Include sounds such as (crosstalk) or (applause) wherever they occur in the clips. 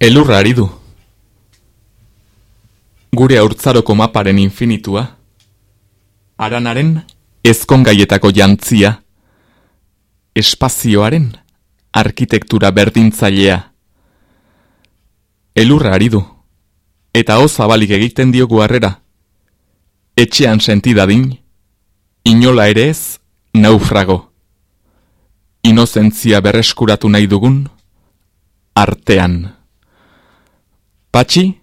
Elurra ari du. Gure aurtzaroko maparen infinitua. Aranaren ezkongaietako jantzia. Espazioaren arkitektura berdintzailea. Elurra ari du. Eta hoz zabalik egiten diogu harrera. Etxean sentidadin, inola ere ez naufrago. Inozentzia berreskuratu nahi dugun, artean. Pachi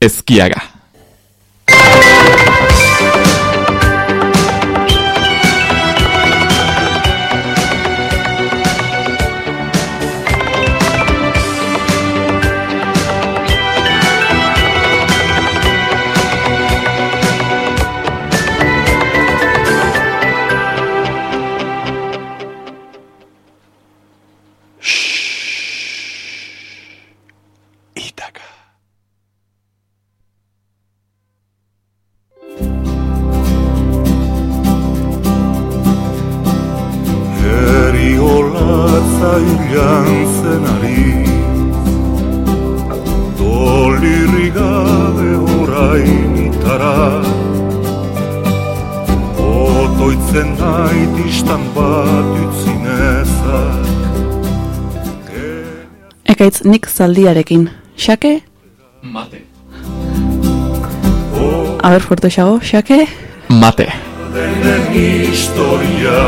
Esquiaga. Ekaitz nik zaldiarekin. Xake? Mate. Aber fuerte xago, xake? Mate. Denen historia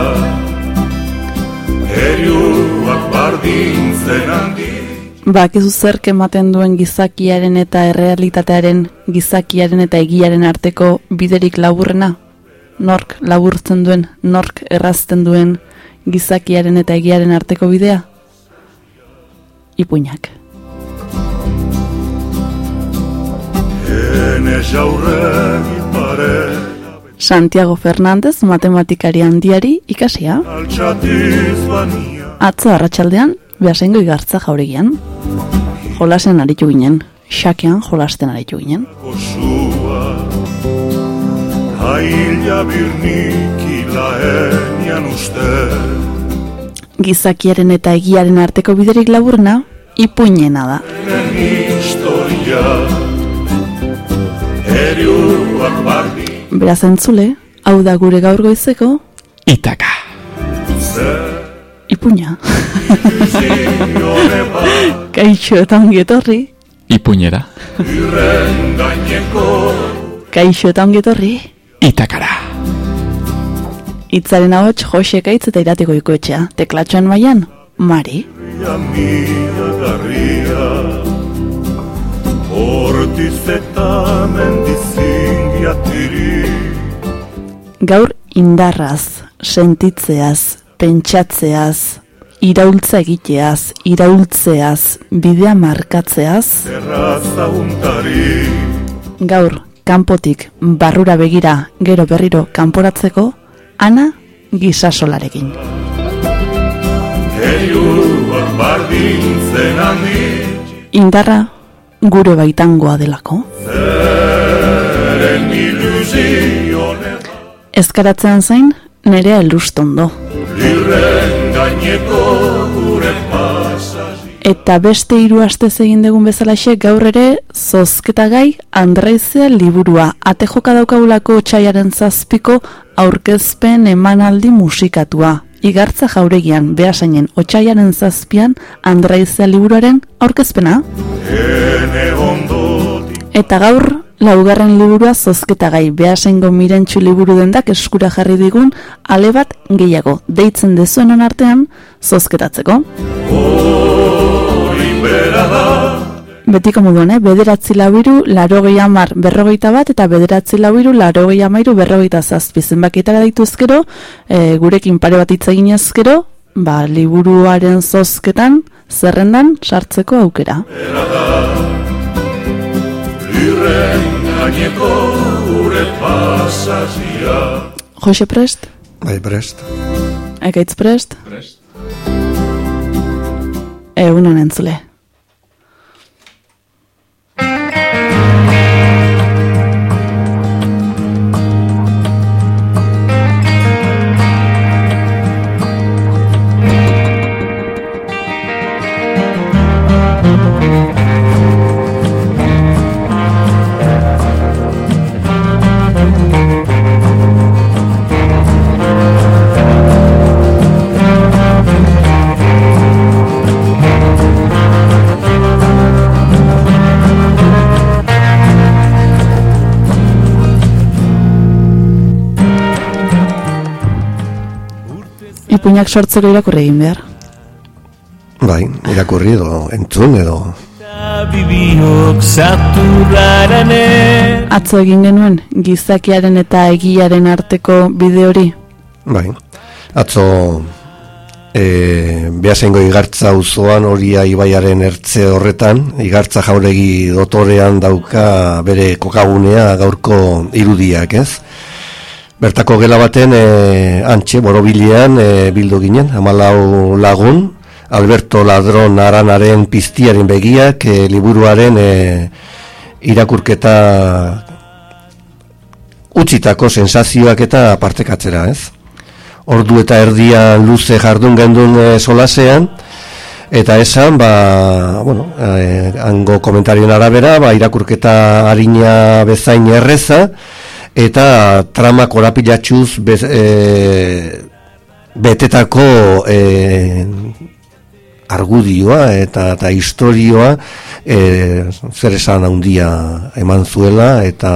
Eriuak bardintzen handi Bakizu zerk ematen duen gizakiaren eta errealitatearen, gizakiaren eta egiaren arteko biderik laburrena? Nork laburtzen duen, nork errazten duen gizakiaren eta egiaren arteko bidea? Ipuñak. Santiago Fernández matematikari handiari ikasia. Atzo arratsaldean behasengo igartza jauregian. Jolasen aritu ginen, xakean jolasten aritu ginen. Gizakiaren eta egiaren arteko biderik laburna, ipuinena da. Beraz entzule, hau da gure gaur goizeko, Itaka. ipuña. (laughs) Kaixo eta ongi etorri, Ipuñera. kaixo eta ongi etorri, Itakara. Itzaren ahots Jose Kaitz eta iratiko ikoetxea, teklatxoan mailan Mari. Gaur indarraz, sentitzeaz, pentsatzeaz, iraultza egiteaz, iraultzeaz, bidea markatzeaz, gaur kanpotik barrura begira gero berriro kanporatzeko, ana handi Indarra gure baitangoa delako. Ezkaratzean zain, nerea elustondo. Lirren gaineko gure pasasi Eta beste hiru astez egin dugun bezalaxe gaur ere zozketa gai Andreizea liburua ate joka daukagulako txaiaren zazpiko aurkezpen emanaldi musikatua. Igartza jauregian behasainen otxaiaren zazpian Andreizea liburuaren aurkezpena. Ene Eta gaur laugarren liburua zozketa gai behasengo mirentxu liburu dendak eskura jarri digun ale bat gehiago deitzen dezuenon artean zozketatzeko. Betiko moduan, eh? bederatzi lauiru, larogei amar, berrogeita bat, eta bederatzi lauiru, larogei amairu, berrogeita zazpi. Zenbakietara dituzkero, e, gurekin pare bat hitz egin ezkero, ba, liburuaren zozketan, zerrendan, sartzeko aukera. Lirren gaineko gure pasasia Jose prest? Bai, prest. Ekaitz prest? Prest. Egunon entzule. Ipuinak sortzeko irakurri egin behar. Bai, irakurri edo, entzun edo. Atzo egin genuen gizakiaren eta egiaren arteko bide hori. Bai, atzo e, behasengo igartza auzoan horia ibaiaren ertze horretan, igartza jauregi dotorean dauka bere kokagunea gaurko irudiak, ez? Bertako gela baten e, antxe, borobilean e, bildu ginen, amalau lagun, Alberto Ladron aranaren piztiaren begiak, e, liburuaren e, irakurketa utzitako sensazioak eta partekatzera, ez? ordu eta erdia luze jardun gendun e, solasean, eta esan, ba, bueno, e, hango komentarien arabera, ba, irakurketa harina bezain erreza, eta trama korapilatxuz bez, e, betetako e, argudioa eta, eta historioa e, zer esan handia eman zuela eta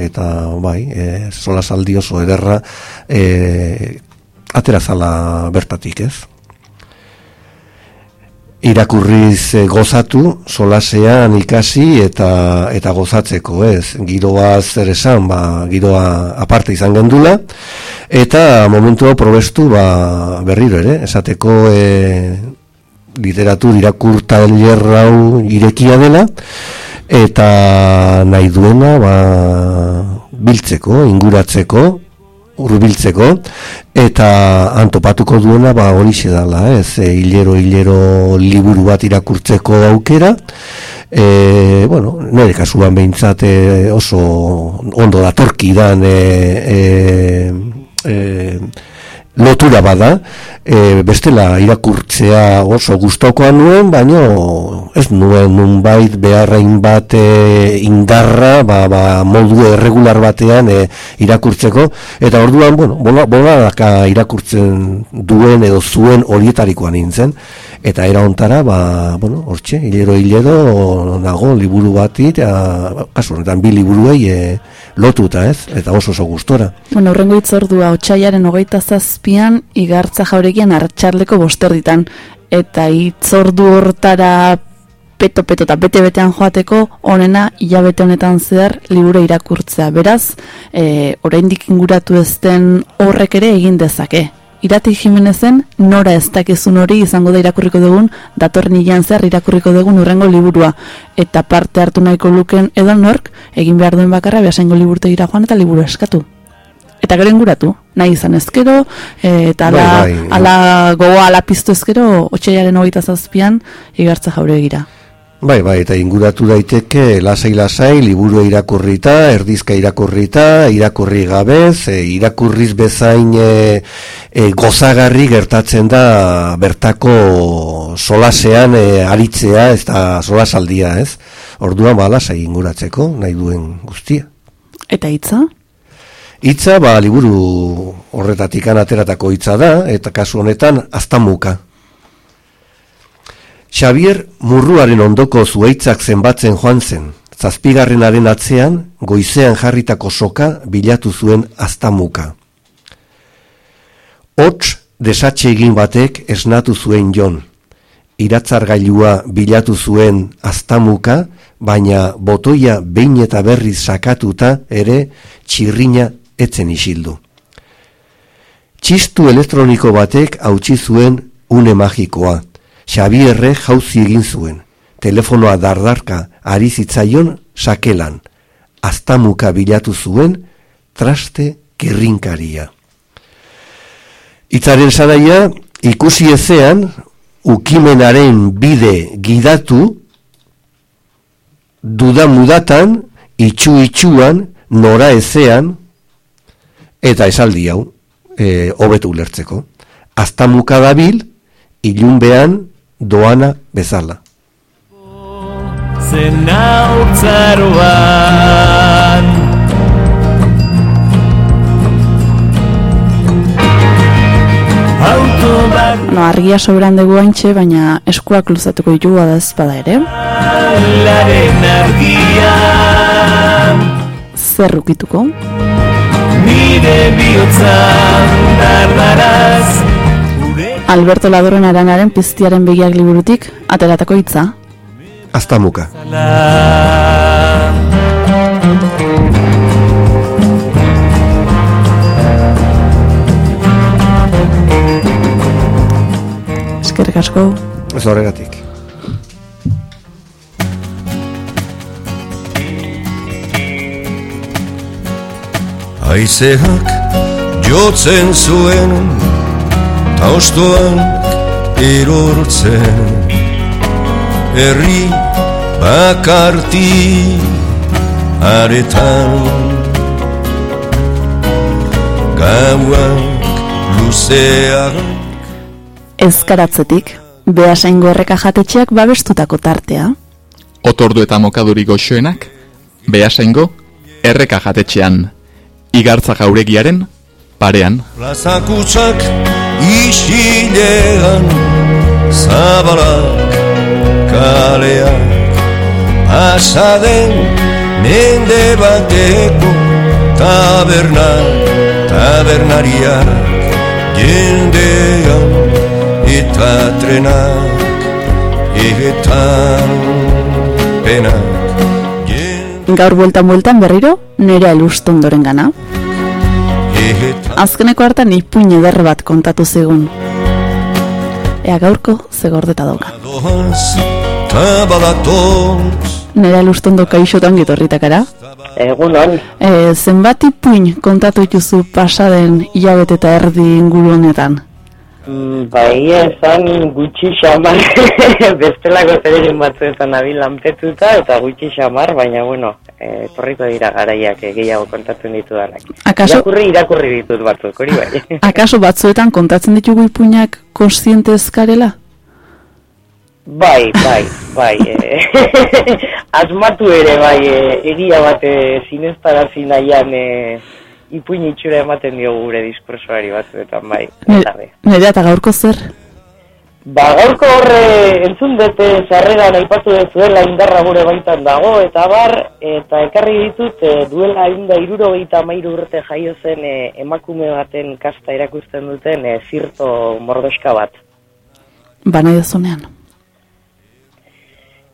eta bai e, sola saldi oso ederra e, aterazala bertatik ez irakurriz e, gozatu solasean ikasi eta eta gozatzeko ez? Giroa zer esan ba, giroa aparte izan gendula. Eta momentu probestu ba, berriro ere esateko e, literatur irakurta hau irekia dela. Eta nahi duena ba, biltzeko, inguratzeko urbiltzeko eta antopatuko duena ba hori dala, ez? E, hilero hilero liburu bat irakurtzeko aukera. E, bueno, nire kasuan behintzat e, oso ondo datorki dan e, e, e, lotura bada, e, bestela irakurtzea oso gustokoa nuen, baino ez nuen nunbait beharrain bat e, indarra, ba, ba, modu erregular batean e, irakurtzeko, eta orduan, bueno, bola, bola daka irakurtzen duen edo zuen horietarikoan nintzen, eta era ontara, ba, bueno, hortxe, hilero hilero nago liburu bati, eta kasu honetan bi liburuei e, lotuta ez, eta oso oso gustora. Bueno, horrengo itzordua, otxaiaren hogeita zazpian, igartza jauregian hartxarleko bosterditan, eta itzordu hortara peto-peto eta bete-betean joateko, onena, hilabete honetan zehar, liburu irakurtzea. Beraz, e, oraindik inguratu ezten horrek ere egin dezake irati jimenezen nora ez dakizun hori izango da irakurriko dugun, datorren hilan zer irakurriko dugun urrengo liburua. Eta parte hartu nahiko luken edo nork, egin behar duen bakarra behasengo liburte gira joan eta liburu eskatu. Eta gero inguratu, nahi izan ezkero, e, eta ala, bai, bai. ala gogoa ala piztu ezkero, otxeiaren hogeita zazpian, igartza jaure gira. Bai, bai, eta inguratu daiteke lasai-lasai, liburu irakurrita, erdizka irakurrita, irakurri gabez, e, irakurriz bezain e, e, gozagarri gertatzen da bertako solasean e, aritzea, ez da solasaldia, ez? Orduan ba, lasai inguratzeko, nahi duen guztia. Eta hitza? Hitza, ba, liburu horretatik ateratako hitza da, eta kasu honetan, aztamuka. Xavier murruaren ondoko zuaitzak zenbatzen joan zen, zazpigarrenaren atzean, goizean jarritako soka bilatu zuen aztamuka. Hots desatxe egin batek esnatu zuen jon. Iratzargailua bilatu zuen aztamuka, baina botoia behin eta berriz sakatuta ere txirrina etzen isildu. Txistu elektroniko batek hautsi zuen une magikoa, Xabierre jauzi egin zuen, telefonoa dardarka ari zitzaion sakelan, aztamuka bilatu zuen traste kirrinkaria. Itzaren zanaia, ikusi ezean, ukimenaren bide gidatu, dudamudatan, itxu-itxuan, nora ezean, eta esaldi hau, e, hobetu ulertzeko. Aztamuka dabil, ilunbean, doana bezala. zen No, argia sobran dugu haintxe, baina eskuak luzatuko ditugu da ez bada ere. laren argia Zer ukituko? Nire bihotzan dardaraz Alberto Ladoren aranaren piztiaren begiak liburutik, ateratako hitza. Aztamuka. Eskerrik asko. Ez horregatik. Aizeak jotzen zuen Ta ostoan erortzen Herri bakarti aretan Gauak luzeak Ezkaratzetik, behasaingo erreka jatetxeak babestutako tartea. Otordu eta mokaduri goxoenak, behasaingo, erreka jatetxean, igartza jauregiaren, parean. Plazakutsak isilean Zabalak kaleak Pasaden mende bateko Tabernak, tabernariak Jendean eta trenak Eta penak Gaur bueltan bueltan berriro, nire elustondoren gana. Azkeneko hartan ipuin eder bat kontatu zigun. Ea gaurko zegordeta dauka. Doaz, tabalatoz Nera elustondo kaixotan gitorritakara. Egunon, E, zenbat ipuin kontatu dituzu pasaden hilabete eta erdi inguru honetan. mm, bai esan gutxi xamar, (laughs) bestelako zerekin batzuetan nabil lanpetuta eta gutxi xamar, baina bueno, e, torriko dira garaiak eh, gehiago kontatzen ditudanak. Akaso, Irakurri, irakurri ditut batzuk, hori bai. akaso batzuetan kontatzen ditugu ipuinak konstiente ezkarela? bai, bai, bai, e, (laughs) asmatu ere bai, e, egia bat e, zineztarazi nahian e, ipuin itxura ematen diogu gure diskursoari batzuetan, bai. Nera eta gaurko zer? Ba, gaurko horre entzun dute sarreran aipatu dezuela indarra gure baitan dago, eta bar, eta ekarri ditut e, duela inda iruro mairu urte jaio zen e, emakume baten kasta erakusten duten e, zirto mordoska bat. Bana idazunean.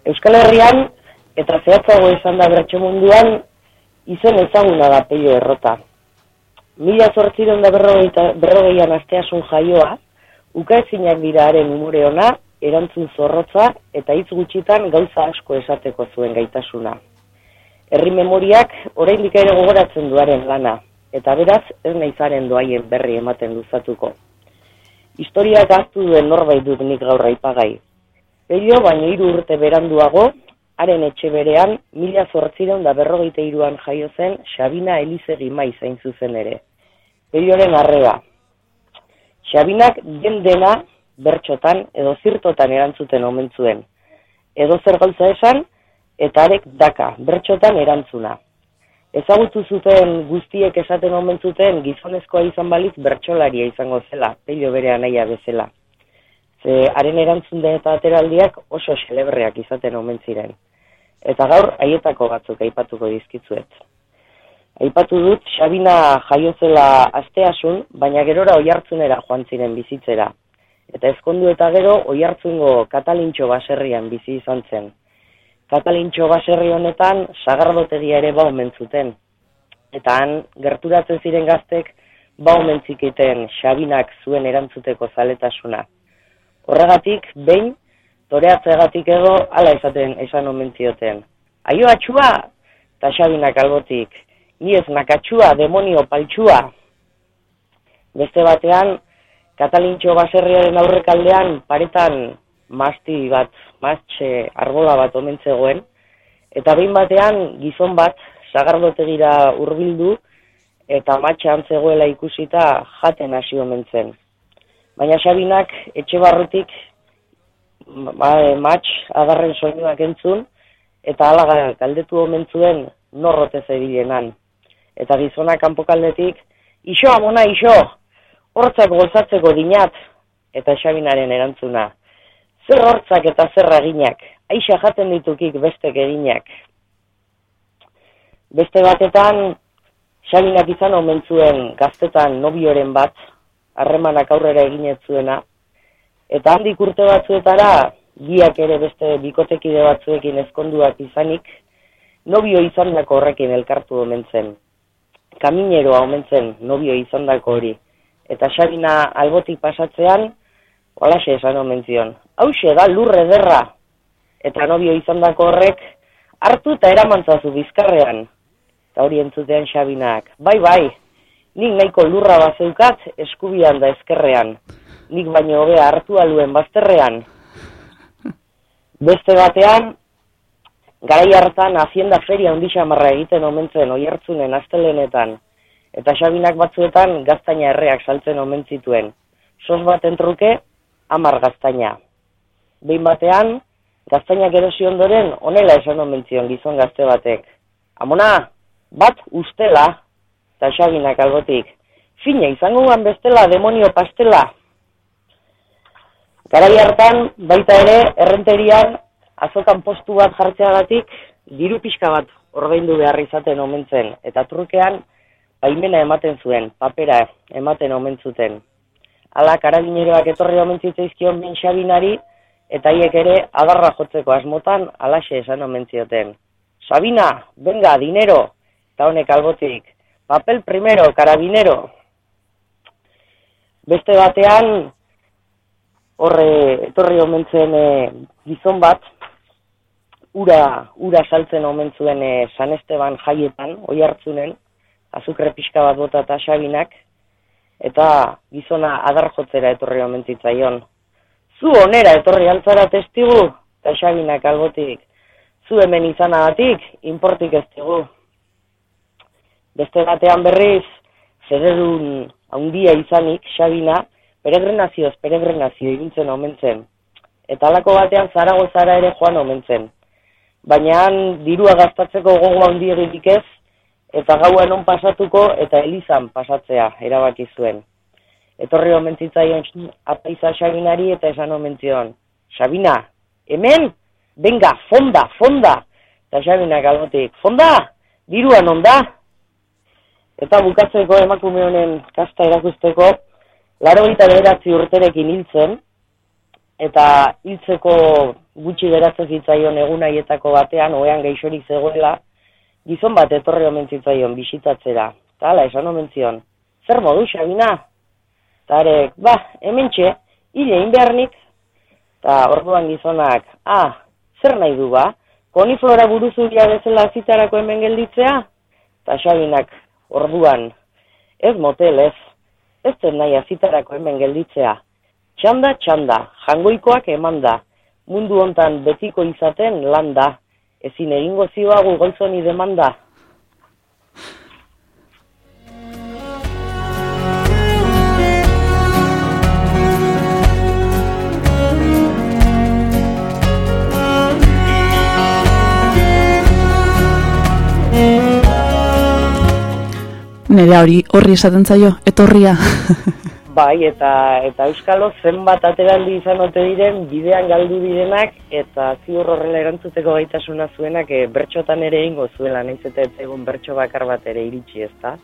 Euskal Herrian, eta zehatzago izan da bertso munduan, izen ezaguna da peio errota. Mila zortziron da berrogeian asteasun jaioa, ukaezinak dira haren umore ona, erantzun zorrotza eta hitz gutxitan gauza asko esateko zuen gaitasuna. Herri memoriak oraindik ere gogoratzen duaren lana, eta beraz ez naizaren doaien berri ematen luzatuko. Historiak hartu duen norbait dut nik gaur aipagai. Peio, baino hiru urte beranduago, haren etxe berean, mila zortziron da berrogeita iruan jaio zen Xabina Elizegi maiz hain zuzen ere. Peioren arreba. Xabinak den dena bertxotan edo zirtotan erantzuten omen zuen. Edo zer gauza esan, eta arek daka, bertxotan erantzuna. Ezagutu zuten guztiek esaten omen zuten gizonezkoa izan balitz bertxolaria izango zela, peio bere anaia bezala. Ze haren erantzun eta ateraldiak oso celebreak izaten omen ziren. Eta gaur haietako batzuk aipatuko dizkizuet. Aipatu dut Xabina jaio zela asteasun, baina gerora oihartzunera joan ziren bizitzera. Eta ezkondu eta gero oihartzungo Katalintxo baserrian bizi izan zen. Katalintxo baserri honetan sagardotegia ere ba omen zuten. Eta han gerturatzen ziren gaztek ba omen Xabinak zuen erantzuteko zaletasuna. Horregatik, behin, toreatzegatik edo, ala esaten esan omen zioten. Aio atxua, eta Xabinak albotik, ni ez nakatxua, demonio paltxua. Beste batean, Katalintxo baserriaren aurrekaldean paretan masti bat, mastxe arbola bat omen zegoen, eta behin batean gizon bat sagardotegira hurbildu eta matxan zegoela ikusita jaten hasi omen zen. Baina Xabinak etxe barrutik ma- matx adarren soinuak entzun eta hala galdetu omen zuen norrote zebilenan. Eta gizona kanpokaldetik, iso amona iso, hortzak gozatzeko dinat, eta Xabinaren erantzuna. Zer hortzak eta zer aginak, aixa jaten ditukik bestek eginak. Beste batetan, Xabinak izan omen zuen gaztetan nobioren bat, harremanak aurrera eginez zuena, eta handik urte batzuetara, biak ere beste bikotekide batzuekin ezkonduak izanik, nobio izandako horrekin elkartu omen zen. Kamineroa omen zen nobio izandako hori. Eta Xabina albotik pasatzean, holaxe esan omen zion. Hauxe da lurre derra. Eta nobio izandako horrek, hartu eta eramantzazu bizkarrean. Eta hori entzutean Xabinak. Bai, bai, nik nahiko lurra bazeukat eskubian da eskerrean. Nik baino hobea hartu aluen bazterrean. (laughs) Beste batean, garai hartan hazienda feria ondisa marra egiten omentzen oiertzunen astelenetan, eta xabinak batzuetan gaztaina erreak saltzen omen zituen. Sos baten truke, amar gaztaina. Behin batean, gaztainak erosi ondoren, onela esan omen zion gizon gazte batek. Amona, bat ustela, eta xabinak albotik. Fina, izango guan bestela, demonio pastela. Garai hartan, baita ere, errenterian, azokan postu bat jartzeagatik, diru pixka bat ordaindu behar izaten omen zen, eta trukean, baimena ematen zuen, papera ematen omen zuten. Hala, karabineroak etorri omen zitzaizkion bin Xabinari, eta hiek ere, adarra jotzeko asmotan, alaxe esan omen zioten. Sabina, venga, dinero, eta honek albotik, papel primero, karabinero. Beste batean, horre etorri omen zen e, bat, ura, ura saltzen omen zuen e, San Esteban jaietan, oi hartzunen, azukre pixka bat bota eta xabinak, eta gizona adar jotzera etorri omen zitzaion. Zu onera etorri altzara testigu, eta xabinak albotik, zu hemen izanagatik, importik ez digu. Beste batean berriz, zerredun handia izanik, xabina, peregrinazioz, peregrinazio egintzen omen zen. Eta alako batean zaragozara ere joan omen zen. Baina dirua gastatzeko gogo handi egitik ez, eta gaua non pasatuko eta elizan pasatzea erabaki zuen. Etorri omen zitzaion apaiza Xabinari eta esan omen zion, Xabina, hemen, venga, fonda, fonda! Eta Xabina galotik, fonda, dirua non da? Eta bukatzeko emakume honen kasta erakusteko, laro gita urterekin hiltzen, eta hiltzeko gutxi beratzen zitzaion egunaietako batean, oean geixorik zegoela, gizon bat etorri omen zitzaion bisitatzera. Hala, esan omen zion, zer modu, Xabina? Eta arek, ba, hemen txe, hile inbeharnik, eta orduan gizonak, ah, zer nahi du ba, koniflora buruzuria bezala zitarako hemen gelditzea? Eta Xabinak, orduan, ez motel ez, ez zen nahi azitarako hemen gelditzea. Txanda, txanda, jangoikoak eman da, mundu hontan betiko izaten landa, ezin egingo zioagu goizoni demanda. Nerea hori horri esaten zaio, etorria. (laughs) Bai, eta eta Euskalo zenbat ateraldi izan ote diren, bidean galdu direnak, eta ziur horrela erantzuteko gaitasuna zuenak e, bertxotan ere ingo zuela, nahiz eta ez egun bertso bakar bat ere iritsi ez da.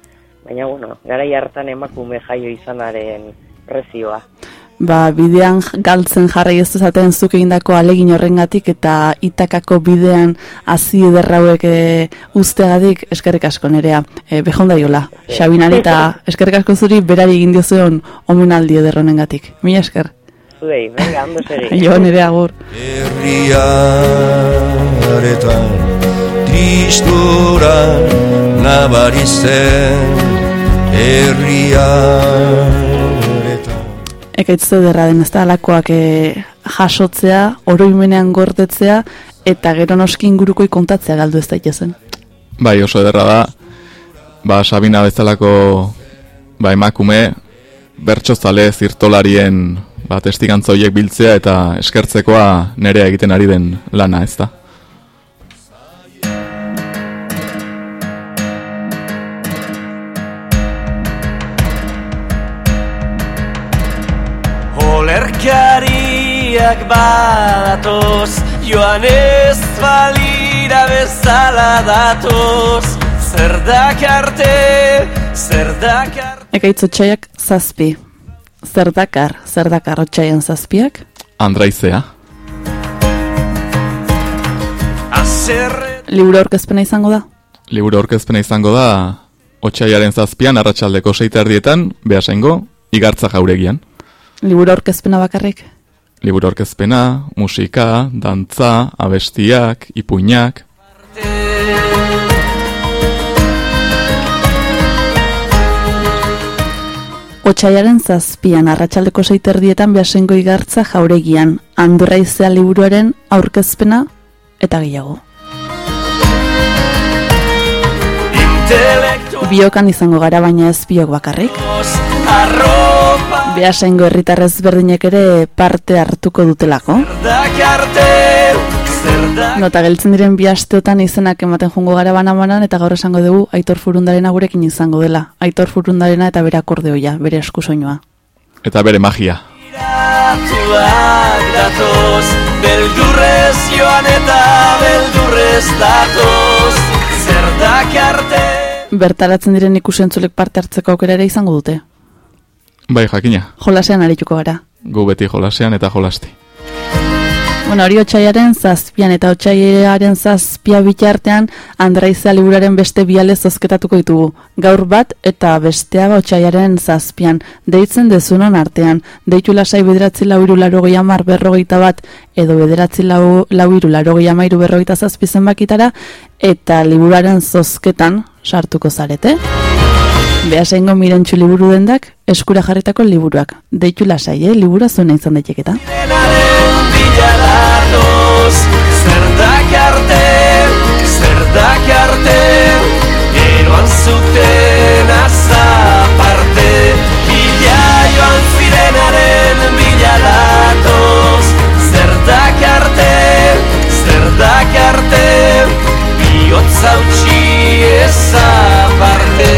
Baina, bueno, garai hartan emakume jaio izanaren prezioa. Ba, bidean galtzen jarrai ez dezaten zuk egindako alegin horrengatik eta itakako bidean hazi ederrauek e, ustegatik eskerrik asko nerea. E, Behondaiola, Xabinari eta (laughs) eskerrik asko zuri berari egin diozuen omenaldi ederronengatik. Mila esker. Zuei, venga, ondo seri. (laughs) Jo, nerea agur. Herriaretan tristura nabarizten Herriaretan Ekaitze derra den ez da alakoak e, jasotzea, oroimenean gordetzea, eta gero noski ingurukoi kontatzea galdu ez daitezen. Bai, oso ederra da, ba, Sabina bezalako ba, emakume, bertxozale zirtolarien ba, testigantza biltzea eta eskertzekoa nerea egiten ari den lana, ez da? Serdakariak badatoz Joan ez balira bezala datoz Zerdakarte, zerdakarte Ekaitz otxaiak zazpi. Zer dakar, zer dakar otxaien zazpiak? Andraizea. Azerre Liburu aurkezpena izango da? Liburu aurkezpena izango da Otsailaren zazpian arratsaldeko seita erdietan, behasengo, igartza jauregian. Liburu aurkezpena bakarrik? Liburu aurkezpena, musika, dantza, abestiak, ipuinak, Otsaiaren zazpian arratsaldeko seiterdietan behasengo igartza jauregian, Andraizea liburuaren aurkezpena eta gehiago. Biokan izango gara baina ez biok bakarrik. Arropa Behasengo herritarrez berdinek ere parte hartuko dutelako. Nota geltzen diren bi asteotan izenak ematen jongo gara bana-banan eta gaur esango dugu Aitor Furundarena gurekin izango dela. Aitor Furundarena eta bere akordeoia, bere eskusoinua. eta bere magia. Iratuak datoz Beldurrez joan eta beldurrez datoz Zerdakarte Bertaratzen diren ikusentzulek parte hartzeko aukera ere izango dute. Bai, jakina, Jolasean arituko gara. gu beti jolasean eta jolasti. Bueno, hori otxaiaren zazpian eta otxaiaren zazpia bitartean Andraizea liburaren beste biale zozketatuko ditugu. Gaur bat eta bestea ba otxaiaren zazpian. Deitzen dezunon artean. Deitu lasai bederatzi lau iru laro amar berrogeita bat edo bederatzi lau, lau iru laro amairu berrogeita zazpi zenbakitara eta liburaren zozketan sartuko zarete. Behasengo mirentxu liburu dendak, eskura jarritako liburuak. Deitu lasai, eh? Libura zuena izan daiteketa. Denaren bila datoz Zerdakarte Zerdakarte Eroan zuten azaparte Bila joan zirenaren bila datoz Zerdakarte Zerdakarte Biotza utxi ezaparte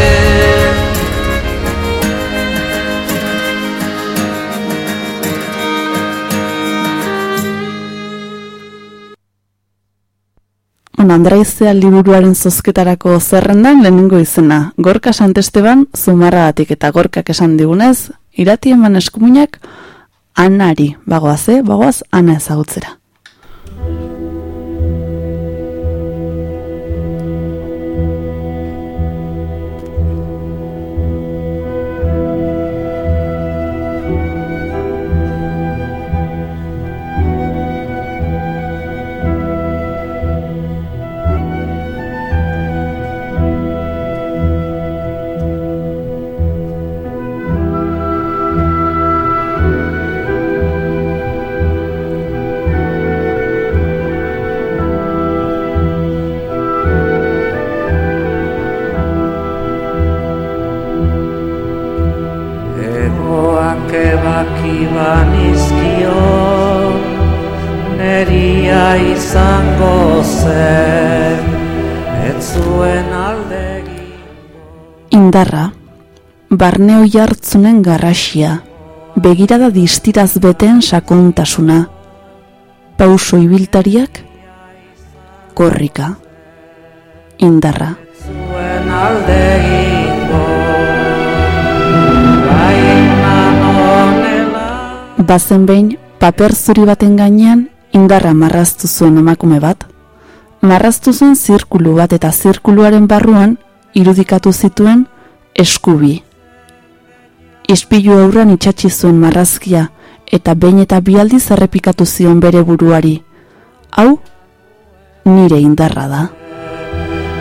Bueno, Andraizea liburuaren zozketarako zerrendan lehenengo izena. Gorka Santesteban zumarragatik eta gorkak esan digunez, irati eman eskumuinak anari, bagoaz, eh? bagoaz ana ezagutzera. Barne oi hartzunen garrasia, begirada distiraz beten sakontasuna, pauso ibiltariak, korrika, indarra. zuen honela Bazen behin, paper zuri baten gainean, indarra marraztu zuen emakume bat. Marraztu zuen zirkulu bat eta zirkuluaren barruan, irudikatu zituen eskubi. Ispilu aurran itxatsi zuen marrazkia, eta behin eta bi aldiz errepikatu zion bere buruari. Hau, nire indarra da.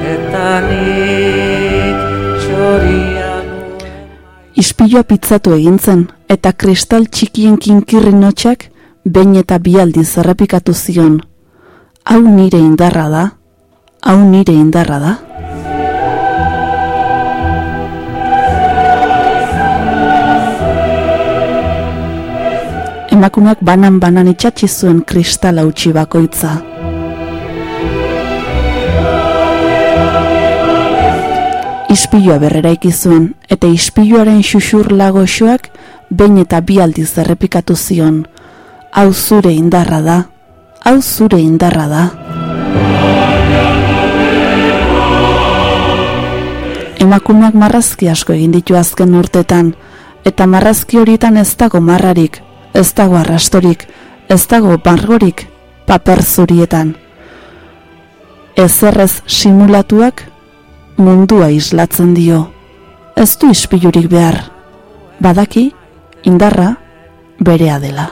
Eta nik txorian Ispilua pitzatu egin zen, eta kristal txikien kinkirri notxak behin eta bi aldiz errepikatu zion. Hau nire indarra da, hau nire indarra da. Emakumeak banan-banan itxatzi zuen kristal hautsi bakoitza. Ispilua berreraiki zuen, eta ispiluaren xuxur lagoxoak behin eta bi aldiz errepikatu zion. hau zure indarra da, hau zure indarra da. Emakumeak marrazki asko egin ditu azken urtetan, eta marrazki horietan ez dago marrarik, ez dago arrastorik, ez dago bargorik, paper zurietan. Ezerrez simulatuak mundua islatzen dio. Ez du ispilurik behar. Badaki, indarra, berea dela.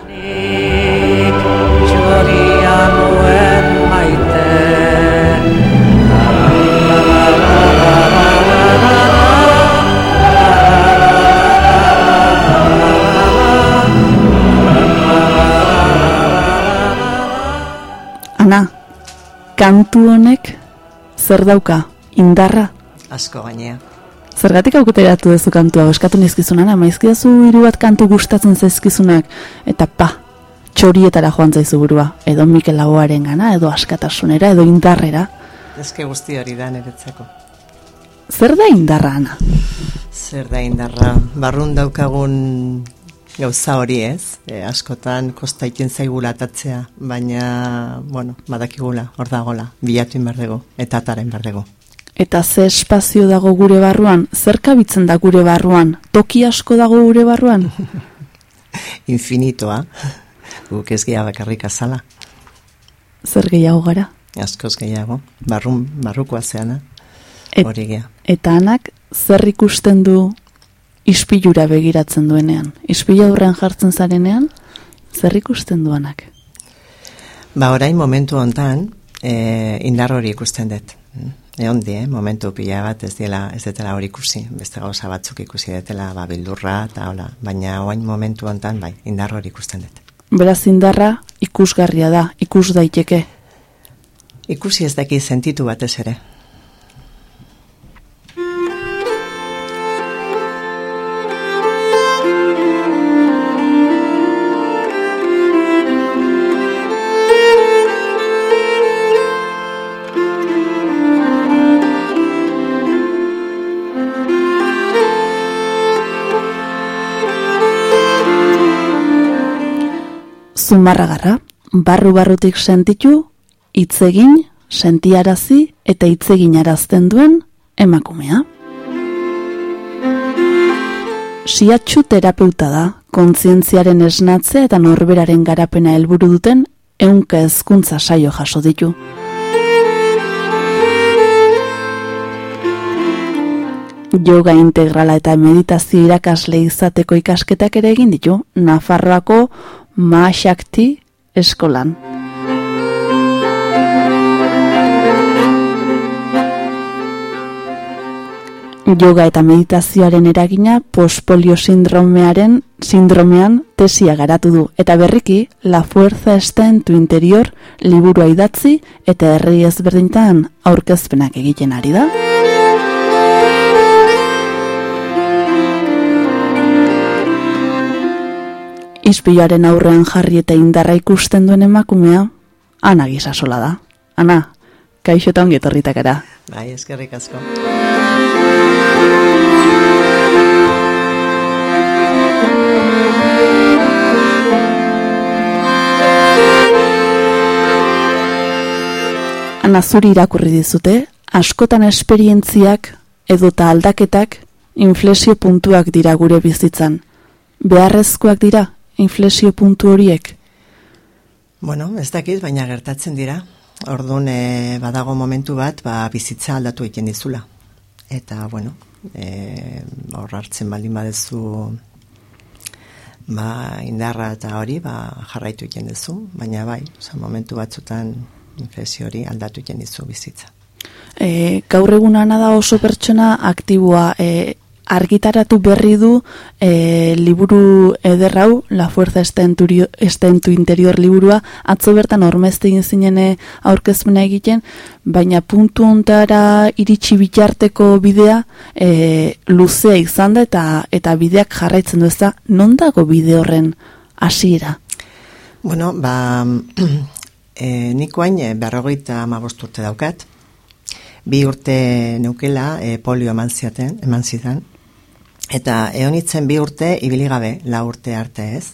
Ana, kantu honek zer dauka, indarra? Asko gainea. Zergatik auketeratu duzu kantua, eskatu nizkizunan, amaizkidazu hiru bat kantu gustatzen zaizkizunak, eta pa, txorietara joan zaizu burua, edo Mikel Laboaren gana, edo askatasunera, edo indarrera. Eske guzti hori da niretzako. Zer da indarra, Ana? Zer da indarra, barrun daukagun gauza hori ez, e, askotan kostaiten zaigula atatzea, baina, bueno, badakigula, hor dagola, bilatu inbardego, eta ataren bardego. Eta ze espazio dago gure barruan, zer kabitzen da gure barruan, toki asko dago gure barruan? (laughs) Infinitoa, guk ez gehiago bakarrik azala, Zer gehiago gara? askoz gehiago, barrun, barrukoa zeana, Et- hori gea. Eta anak zer ikusten du ispilura begiratzen duenean? Ispila aurrean jartzen zarenean, zer ikusten du anak? Ba, orain momentu hontan, e, indar hori ikusten dut. Eondi, eh? momentu pila bat ez dela ez detela hori ikusi, beste gauza batzuk ikusi detela, ba, bildurra eta hola, baina orain momentu hontan bai, indar hori ikusten dut. Beraz indarra ikusgarria da, ikus daiteke. Ikusi ez daki sentitu batez ere. Zumarragarra, barru-barrutik sentitu, hitz egin, sentiarazi eta hitz arazten duen emakumea. Siatxu terapeuta da, kontzientziaren esnatze eta norberaren garapena helburu duten ehunka hezkuntza saio jaso ditu. Yoga integrala eta meditazio irakasle izateko ikasketak ere egin ditu Nafarroako Mahashakti eskolan. Yoga eta meditazioaren eragina pospolio sindromearen sindromean tesia garatu du eta berriki La fuerza está en tu interior liburua idatzi eta herri ezberdintan aurkezpenak egiten ari da. Ispiloaren aurrean jarri eta indarra ikusten duen emakumea, ana gisasola da. Ana, kaixo eta ongi etorritak era. Bai, eskerrik asko. Ana zuri irakurri dizute, askotan esperientziak edota aldaketak inflexio puntuak dira gure bizitzan. Beharrezkoak dira inflexio puntu horiek. Bueno, ez dakit, baina gertatzen dira. Orduan e, badago momentu bat, ba, bizitza aldatu egiten dizula. Eta, bueno, e, hor hartzen baldin badezu ba, indarra eta hori, ba, jarraitu egiten duzu. Baina bai, oza, momentu batzutan inflexio hori aldatu egiten dizu bizitza. E, gaur egun ana da oso pertsona aktiboa, e, argitaratu berri du e, liburu ederrau, La Fuerza está en, turio, está en tu interior liburua, atzo bertan ormezte zinene aurkezmena egiten, baina puntu ontara iritsi bitarteko bidea e, luzea izan da eta, eta bideak jarraitzen du ez da, non dago bide horren hasiera? Bueno, ba, e, (clears throat) nik oain e, berrogeita amabost urte daukat. Bi urte neukela e, polio eman ziaten, eman zidan. Eta eonitzen bi urte ibili gabe, la urte arte ez.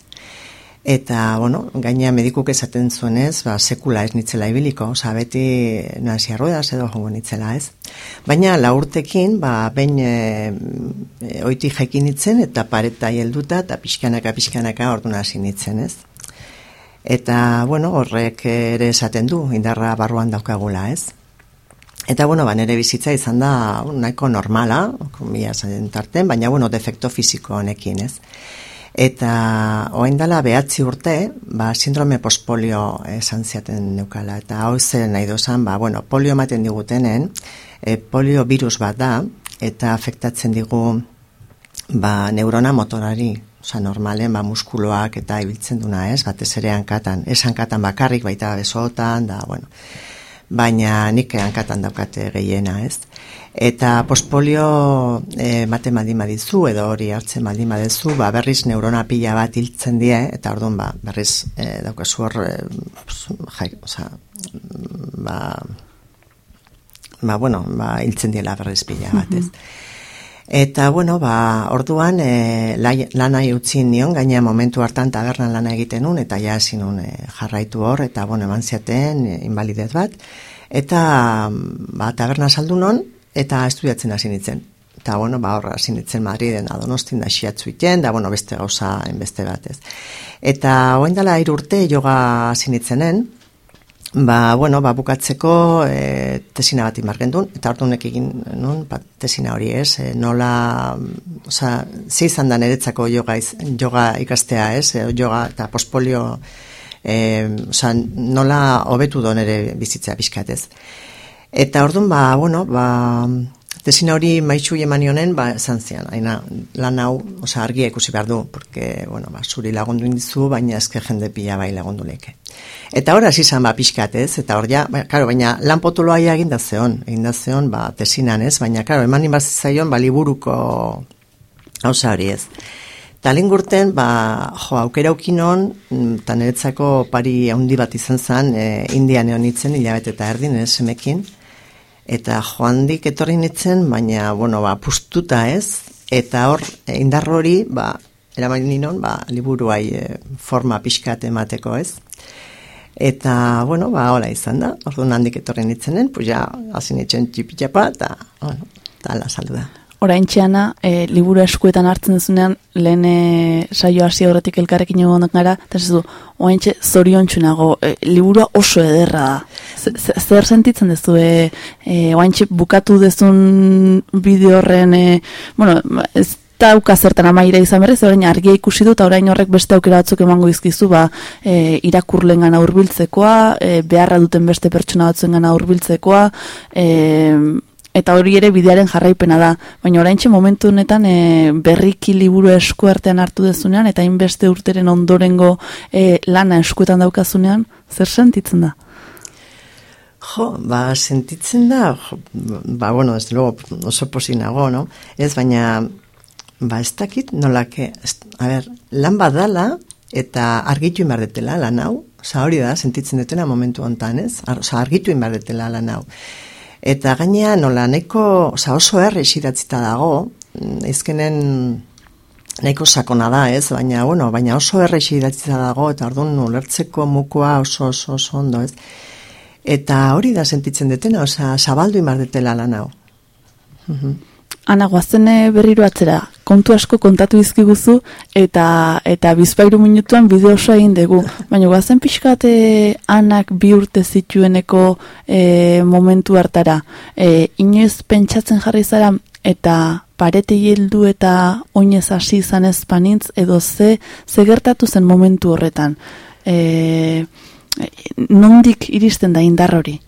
Eta, bueno, gaina medikuk esaten zuenez, ba, sekula ez nitzela ibiliko, oza, beti nazia ruedas edo jongo nitzela ez. Baina laurtekin, ba, bain e, e, oiti jekin nitzen, eta pareta helduta eta pixkanaka, pixkanaka ordu hasi nitzen ez. Eta, bueno, horrek ere esaten du, indarra barruan daukagula ez. Eta, bueno, ba, nere bizitza izan da nahiko normala, mila tarten, baina, bueno, defekto fisiko honekin ez. Eta oain dela behatzi urte, ba, sindrome postpolio esan ziaten neukala. Eta hau zen nahi dozan, ba, bueno, polio ematen digutenen, e, polio virus bat da, eta afektatzen digu ba, neurona motorari, oza, normalen, ba, muskuloak eta ibiltzen duna, ez, batez ere hankatan, ez hankatan bakarrik, baita besotan, da, bueno, baina nik hankatan daukate gehiena, ez. Eta pospolio e, mate madizu edo hori hartzen madizu, ba, berriz neurona pila bat hiltzen die, eta orduan ba, berriz e, daukazu hor, e, jai, oza, ba, ba, bueno, ba, hiltzen diela berriz pila bat, ez. Eta, bueno, ba, orduan, e, lana utzi nion, gaina momentu hartan tabernan lana egiten nun, eta ja esin e, jarraitu hor, eta, bueno, eman ziaten, e, invalidez bat, eta, ba, taberna saldu non, eta estudiatzen hasi nintzen. Eta, bueno, ba, horra hasi nintzen Madriden adonostin da xiatzu da, bueno, beste gauza, beste batez. Eta, hoen dela irurte joga hasi nintzenen, ba, bueno, ba, bukatzeko e, tesina bat imargendun, eta hartu egin, nun, ba, tesina hori ez, e, nola, oza, ze izan da niretzako yoga, yoga ikastea ez, e, yoga eta pospolio, e, oza, nola hobetu do nere bizitzea pixkatez. Eta orduan, ba, bueno, ba, desina hori maitxu eman honen, ba, esan zian, aina, lan hau, oza, argia ikusi behar du, porque, bueno, ba, zuri lagundu indizu, baina ezke jende pila bai lagundu leke. Eta hori hasi zan, ba, pixkatez, eta hor ja, ba, karo, baina lan potuloa egin da zeon, egin da zeon, ba, tesinan ez, baina, karo, eman inbazizaion, ba, liburuko hauza hori ez. Eta gurten, ba, jo, aukera aukinon, eta niretzako pari handi bat izan zen, e, indian egon itzen, eta erdin, ez, emekin, eta joandik etorri nitzen, baina, bueno, ba, pustuta ez, eta hor, indar hori, ba, eraman ninon, ba, liburuai e, forma pixkat emateko ez. Eta, bueno, ba, hola izan da, orduan handik etorri nitzenen, pues ja, hasi nitzen txipitxapa, eta, bueno, eta ala saldu da. Orain txeana, e, liburu eskuetan hartzen duzunean, lehen e, saio hasi horretik elkarrekin egon gara, eta ez du, orain txe, zorion txunago, e, liburua oso ederra da. Zer sentitzen duzu, e, e, orain bukatu dezun bideo horren, e, bueno, ez dauka zertan amaira izan berrez, orain argia ikusi dut, orain horrek beste aukera batzuk emango izkizu, ba, e, irakurlen gana urbiltzekoa, e, beharra duten beste pertsona batzuen gana urbiltzekoa, e, eta hori ere bidearen jarraipena da. Baina oraintxe momentu honetan e, berriki liburu eskuartean hartu dezunean, eta hainbeste urteren ondorengo e, lana eskuetan daukazunean, zer sentitzen da? Jo, ba, sentitzen da, ba, bueno, ez luego oso posinago, no? Ez, baina, ba, ez dakit nolake, a ber, lan badala, eta argitu inbardetela lan hau, oza, hori da, sentitzen dutena momentu hontan, ez? Oza, argitu inbardetela lan hau. Eta gainea nola nahiko, oza, oso erre idatzita dago, ezkenen nahiko sakona da, ez? Baina, bueno, baina oso erre idatzita dago, eta orduan ulertzeko mukoa oso oso oso ondo, ez? Eta hori da sentitzen detena, oza, zabaldu imar detela lan hau. Ana, guazen berriro atzera, kontu asko kontatu izkiguzu, eta eta bizpairu minutuan bideo oso egin dugu. Baina guazen pixkate anak bi urte zitueneko e, momentu hartara. E, inoez pentsatzen jarri zara, eta parete hildu eta oinez hasi izan ez panintz, edo ze, ze gertatu zen momentu horretan. E, nondik iristen da indar hori?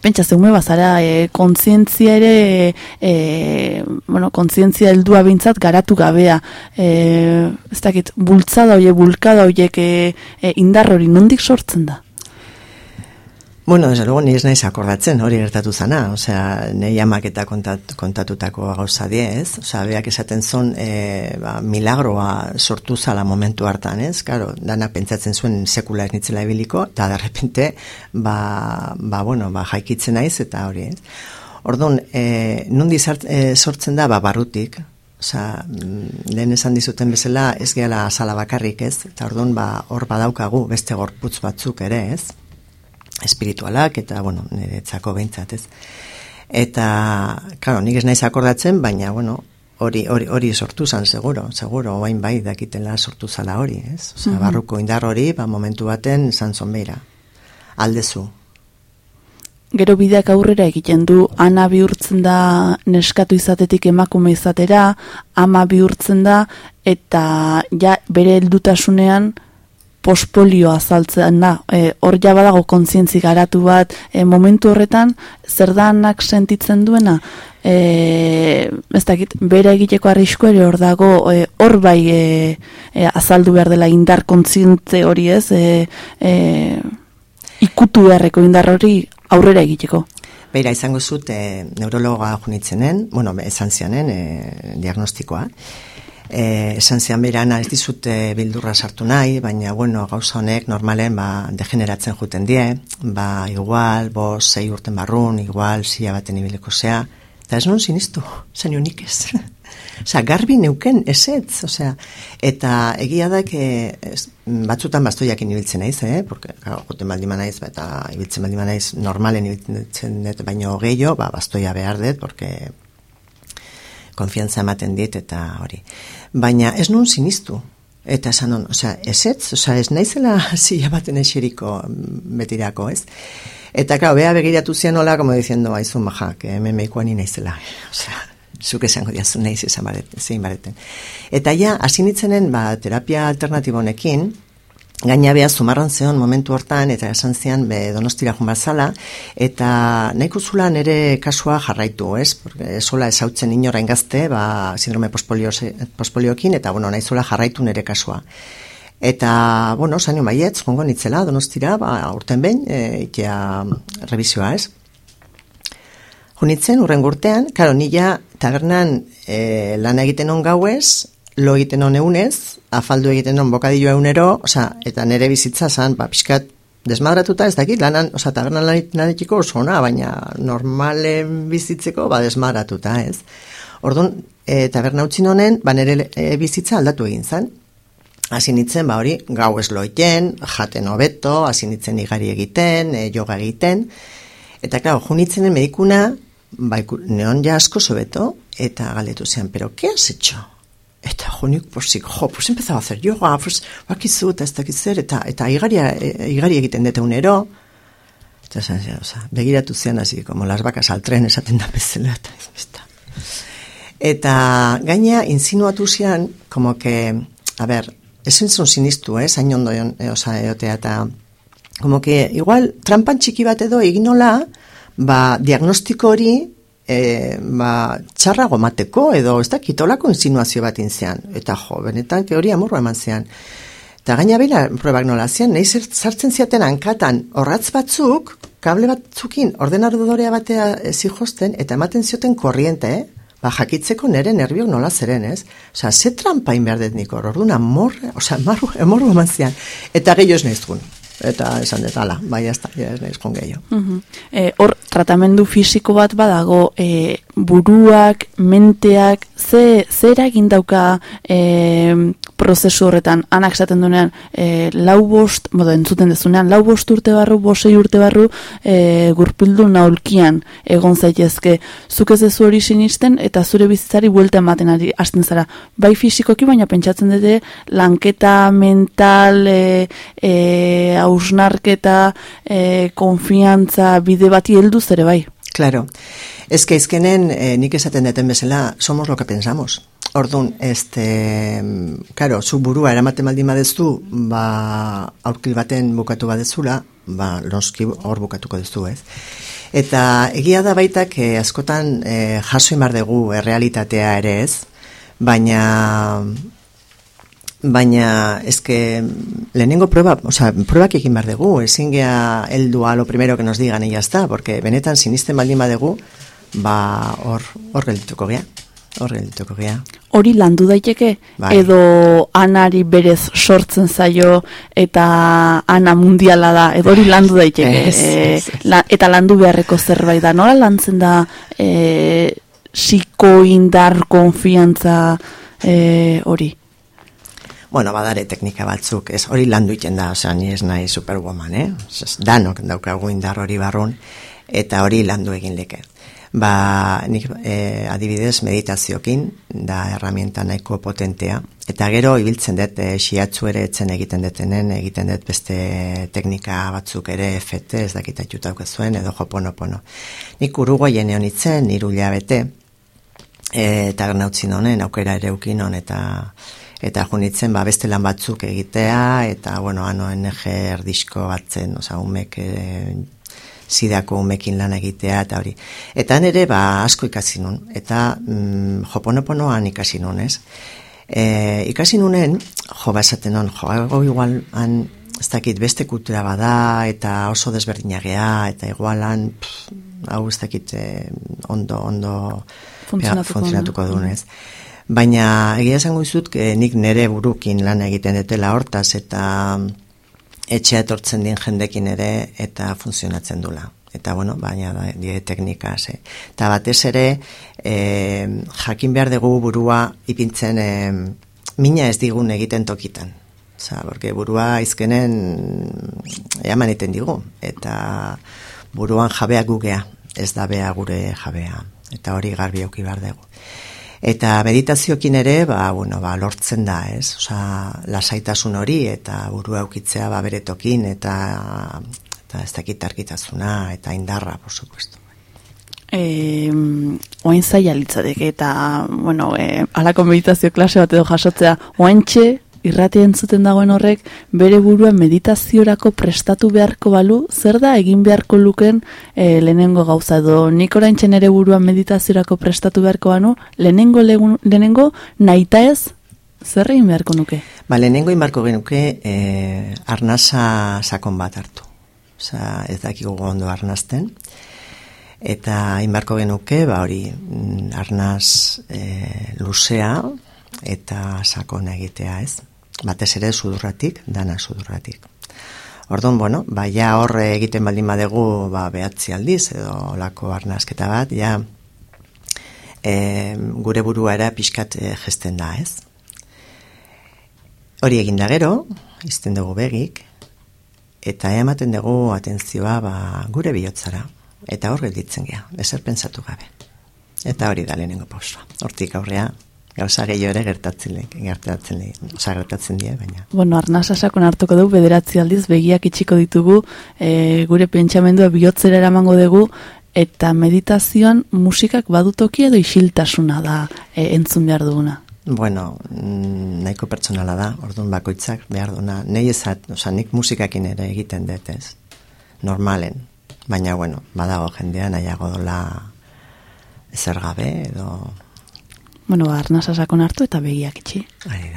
Pentsa zeume bazara e, kontzientzia ere e, bueno, kontzientzia heldua bintzat garatu gabea e, ez dakit, bultzada hoiek, bulkada hoiek e, e, indar hori nondik sortzen da? Bueno, desde luego ni ez naiz akordatzen hori gertatu zana, osea, nei amak eta kontat, kontatutako gauza die, ez? Osea, beak esaten zon, e, ba, milagroa sortu zala momentu hartan, ez? Claro, dana pentsatzen zuen sekula ez nitzela ibiliko, eta de repente, ba, ba, bueno, ba, jaikitzen naiz eta hori, ez? Orduan, e, nundi zart, e, sortzen da, ba, barrutik, Osea, mm, lehen esan dizuten bezala, ez gehala azala bakarrik, ez? Eta orduan, ba, hor badaukagu beste gorputz batzuk ere, ez? Espiritualak, eta, bueno, nire txako behintzat, ez? Eta, claro, nik ez naiz akordatzen, baina, bueno, hori, hori, hori sortu zan, seguro, seguro, oain bai dakitela sortu zala hori, ez? Osea, Mhm. barruko indar hori, ba, momentu baten, zan zonbeira. Aldezu, Gero bideak aurrera egiten du, ana bihurtzen da neskatu izatetik emakume izatera, ama bihurtzen da, eta ja bere heldutasunean pospolio azaltzen da. E, hor ja badago kontzientzi garatu bat, e, momentu horretan, zer danak sentitzen duena, e, ez dakit, bere egiteko arrisku ere hor dago, e, hor bai e, e, azaldu behar dela indar kontziente hori ez, e, e, ikutu beharreko indar hori aurrera egiteko. Beira, izango zut, e, neurologa junitzenen, bueno, esan zianen, e, diagnostikoa. E, esan zian berana ez dizut e, bildurra sartu nahi, baina, bueno, gauza honek normalen, ba, degeneratzen juten die, ba, igual, bos, sei urten barrun, igual, zia baten ibiliko zea, eta ez nun sinistu, zain unik ez. (laughs) Osea, garbi neuken ezetz, osea, eta egia da que ez, batzutan bastoiakin ibiltzen naiz, eh? Porque, claro, joten baldin naiz, ba, eta ibiltzen baldin naiz, normalen ibiltzen dut, baino gehiago, ba, bastoia behar dut, porque konfiantza ematen dit, eta hori. Baina ez nun sinistu, eta esan non, osea, ezetz, osea, ez naizela (laughs) zila baten eseriko betirako, ez? Eta, claro, bea begiratu zian hola, como diciendo, aizu, maja, que hemen meikoan ni naizela, (laughs) osea, zuk esango diazu naiz esan bareten, zein bareten. Eta ja, hasi nitzenen, ba, terapia alternatibonekin, gaina beha zumarran zeon momentu hortan, eta esan zian, be, donostira jun bazala, eta nahiko zula nere kasua jarraitu, ez? Porque sola esautzen inorain gazte, ba, sindrome pospolio, pospoliokin, eta, bueno, nahi jarraitu nere kasua. Eta, bueno, zaino baietz, jongo nitzela, donostira, ba, urten behin, e, itea revisioa, ez? Junitzen, urren urtean, karo, nila tabernan e, lan egiten on gauez, lo egiten on eunez, afaldu egiten on bokadillo eunero, oza, eta nere bizitza zan, ba, pixkat, desmadratuta ez dakit, lanan, oza, tabernan lanetiko oso ona, baina normalen bizitzeko, ba, desmadratuta, ez. Orduan, e, taberna utzin honen, ba, nere e, bizitza aldatu egin zan. Hasi nintzen, ba hori, gau ez jaten hobeto, hasi nintzen igari egiten, e, yoga egiten, eta, klar, junitzen medikuna, ba, neon ja asko sobeto, eta galdetu zean, pero, ¿qué has hecho? Eta jonik, pues, jo, pues empezaba a hacer yoga, pues, bakizu, eta ez dakit zer, eta, eta igaria, e, igari egiten dut egunero, eta zian, oza, begiratu zian, así, como las vacas al tren esaten da bezala, eta, ez da. Eta gaina insinuatu zian, como que, a ver, esen zon sinistu, eh, zain ondo, eh, oza, eotea, eta, como que, igual, trampan txiki bat edo eginola, ba, diagnostiko hori, e, ba, txarrago mateko, edo, ez da, kitolako insinuazio bat intzean. Eta jo, benetan, que hori amorro eman zean. Eta gaina bela, probak nola zian, nahi zer- sartzen ziaten hankatan horratz batzuk, kable batzukin ordenadorea batea zijosten, eta ematen zioten korriente, eh? ba, jakitzeko nere nerviok nola zeren, ez? Osa, ze trampain behar dut nik hor, orduan amorre, osa, marru, emorru eman zian. Eta gehiago ez nahiz gun. Eta esan dut, ala, bai, ez da, ez nahiz gun gehiago. Mhm. E, hor, tratamendu fisiko bat badago, e, buruak, menteak, ze, ze eragin dauka e, prozesu horretan, anak esaten duenean, e, lau bost, modo, entzuten dezunean, lau bost urte barru, bosei urte barru, e, gurpildu naulkian egon zaitezke. Zuk ez dezu hori sinisten, eta zure bizitzari buelta ematen ari hasten zara. Bai fisikoki, baina pentsatzen dute lanketa mental, e, e, hausnarketa, e, konfiantza, bide bati heldu zere bai. Claro. Ez que izkenen, eh, nik esaten deten bezala, somos lo que pensamos. Orduan, este, claro, zu burua eramaten baldin badezu, ba, aurkil baten bukatu badezula, ba, noski hor bukatuko dezu, ez? Eta egia da baita, que askotan eh, jaso imar dugu errealitatea ere ez, baina baina eske lehenengo prueba, o sea, pruebak egin behar dugu, ezin gea heldu lo primero que nos digan y ya está, porque benetan sinisten baldin badugu, ba hor hor geldituko gea. Hor geldituko gea. Hori landu daiteke, Bai. edo anari berez sortzen zaio eta ana mundiala da, edo hori landu daiteke. Ez, E, ez, ez. la- eta landu beharreko zerbait da, nola lantzen da e, psiko indar konfiantza e, hori? Bueno, badare teknika batzuk, ez hori landu iten da, osea, ni ez nahi superwoman, eh? Ez, danok daukagu indar hori barrun, eta hori landu egin leke. Ba, nik e, adibidez meditaziokin, da herramienta nahiko potentea, eta gero ibiltzen dut e, xiatzu ere etzen egiten detenen, egiten dut beste teknika batzuk ere efete, ez dakita jutauk zuen, edo joponopono. Nik uruguaien egon itzen, irula bete, e, eta nautzin honen, aukera ere ukin hon, eta eta junitzen ba, beste lan batzuk egitea, eta bueno, ano NG erdisko batzen, oza, umek e, zidako umekin lan egitea eta hori. Eta nere ba asko ikasi nun eta mm, joponoponoan ikasi nun, ez? E, ikasi nunen, jo ba esaten non, jo igual han ez dakit beste kultura bada eta oso desberdinagea eta igualan pff, hau ez dakit eh, ondo ondo Funtzionatuko, funtzionatuko no? duen, ez? Baina egia esango dizut eh, nik nere burukin lan egiten detela hortaz eta etxea etortzen din jendekin ere eta funtzionatzen dula. Eta bueno, baina da, die teknika, ze. Eta batez ere, e, jakin behar dugu burua ipintzen e, mina ez digun egiten tokitan. Osa, porque burua izkenen eaman iten digu. Eta buruan jabea gugea, ez da bea gure jabea. Eta hori garbi auki behar dugu. Eta meditaziokin ere, ba, bueno, ba, lortzen da, ez? Osa, lasaitasun hori eta burua aukitzea ba, bere tokin eta, eta ez dakit argitasuna eta indarra, por supuesto. E, oain zaila litzadek eta, bueno, e, alako meditazio klase bat edo jasotzea, oaintxe, irrati entzuten dagoen horrek, bere burua meditaziorako prestatu beharko balu, zer da egin beharko luken e, lehenengo gauza edo nik oraintxe ere burua meditaziorako prestatu beharko banu, lehenengo, legun, lehenengo naita ez, zer egin beharko nuke? Ba, lehenengo inbarko genuke e, arnasa sakon bat hartu. Osa, ez dakigu ondo arnazten. Eta inbarko genuke, ba hori, mm, arnaz e, luzea eta sakon egitea ez. Batez ere sudurratik, dana sudurratik. Orduan, bueno, ba, ja horre egiten baldin badegu, ba, behatzi aldiz, edo olako arnazketa bat, ja, e, gure burua era pixkat e, gesten da, ez? Hori egin da gero, izten dugu begik, eta ematen dugu atentzioa ba, gure bihotzara, eta hor gelditzen gea, ezer pentsatu gabe. Eta hori da lehenengo pausua. Hortik aurrea, gauza gehiago ere gertatzen gertatzen oza, gertatzen die, baina. Bueno, arnasa sakon hartuko dugu, bederatzi aldiz, begiak itxiko ditugu, e, gure pentsamendua bihotzera eramango dugu, eta meditazioan musikak badutoki edo isiltasuna da e, entzun behar duguna. Bueno, mm, nahiko pertsonala da, orduan bakoitzak behar duna. Nei ezat, oza, nik musikakin ere egiten dut ez, normalen. Baina, bueno, badago jendea nahiago dola ezer gabe edo... Bueno, arnasa sakon hartu eta begiak itxi. Ari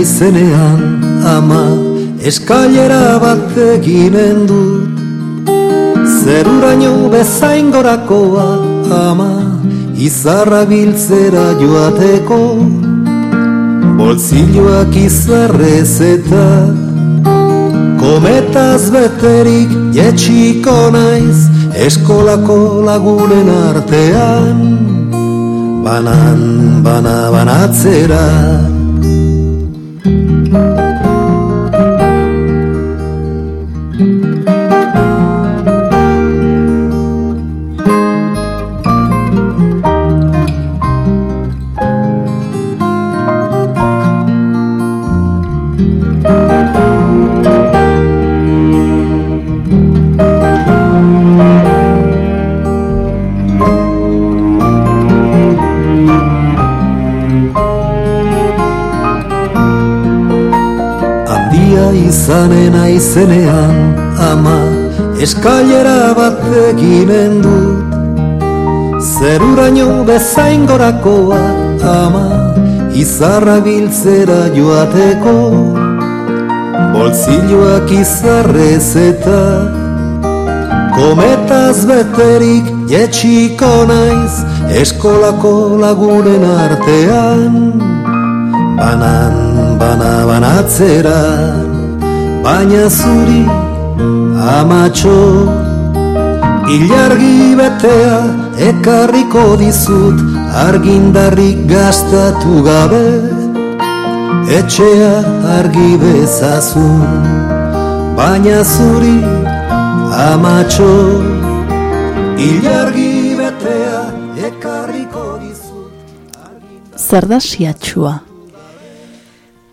izanen aizenean ama eskailera bat eginen dut Zeruraino bezain gorakoa ama izarra biltzera joateko. Bolzilloak izarrez eta kometaz beterik jetxiko naiz eskolako lagunen artean. Banan, bana, banatzera Handia aizenean ama eskailera bat eginen dut Zeruraino bezain gorakoa ama Izarra biltzera joateko. Bolzilloak izarrez eta Kometaz beterik jetxiko naiz Eskolako lagunen artean. Banan, bana, banatzera Baina zuri amatxo Ilargi betea ekarriko dizut argindarrik gastatu gabe Etxea argi bezazun baina zuri amatxo Ilargi betea ekarriko dizut Zer da siatxua?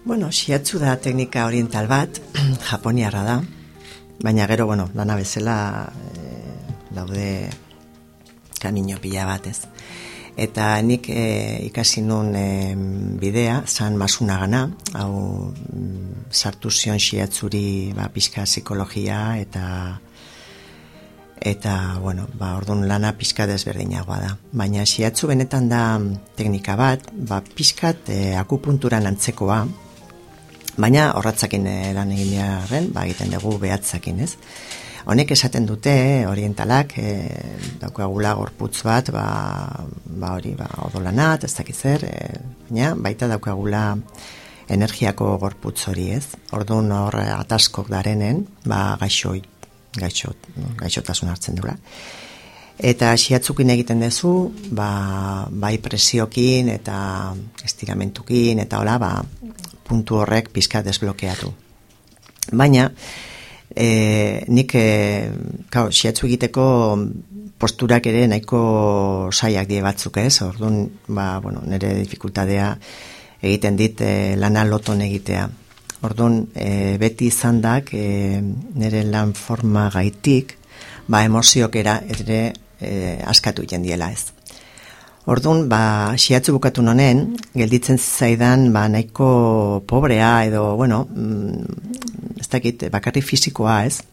Bueno, shiatsu da teknika oriental bat, japoniarra da, baina gero, bueno, dana bezala e, daude kamino pila bat. Eta nik e, ikasi nun e, bidea, zan masuna gana, hau mm, sartu zion shiatsuri ba, pixka psikologia eta eta, bueno, ba, orduan lana pixka desberdinagoa da. Baina shiatsu benetan da teknika bat, ba, pixkat e, akupunturan antzekoa, baina horratzakin eh, lan egin beharren, ba, egiten dugu behatzakin, ez? Honek esaten dute, eh, orientalak, e, daukagula gorputz bat, ba, ba hori, ba, odolanat, ez dakiz zer, e, baina baita daukagula energiako gorputz hori, ez? Orduan hor ataskok darenen, ba, gaixo, gaixo, gaixotasun hartzen dura. Eta siatzukin egiten duzu, ba, bai presiokin eta estiramentukin eta hola, ba, puntu horrek pizka desblokeatu. Baina, e, nik, e, kao, siatzu egiteko posturak ere nahiko saiak die batzuk ez, orduan, ba, bueno, nire dificultadea egiten dit e, lana loton egitea. Orduan, e, beti izan dak, e, nire lan forma gaitik, ba, emoziok era, ere, e, askatu jendiela ez. Orduan, ba, siatzu bukatu nonen, gelditzen zaidan, ba, nahiko pobrea edo, bueno, mm, ez dakit, bakarri fisikoa, ez?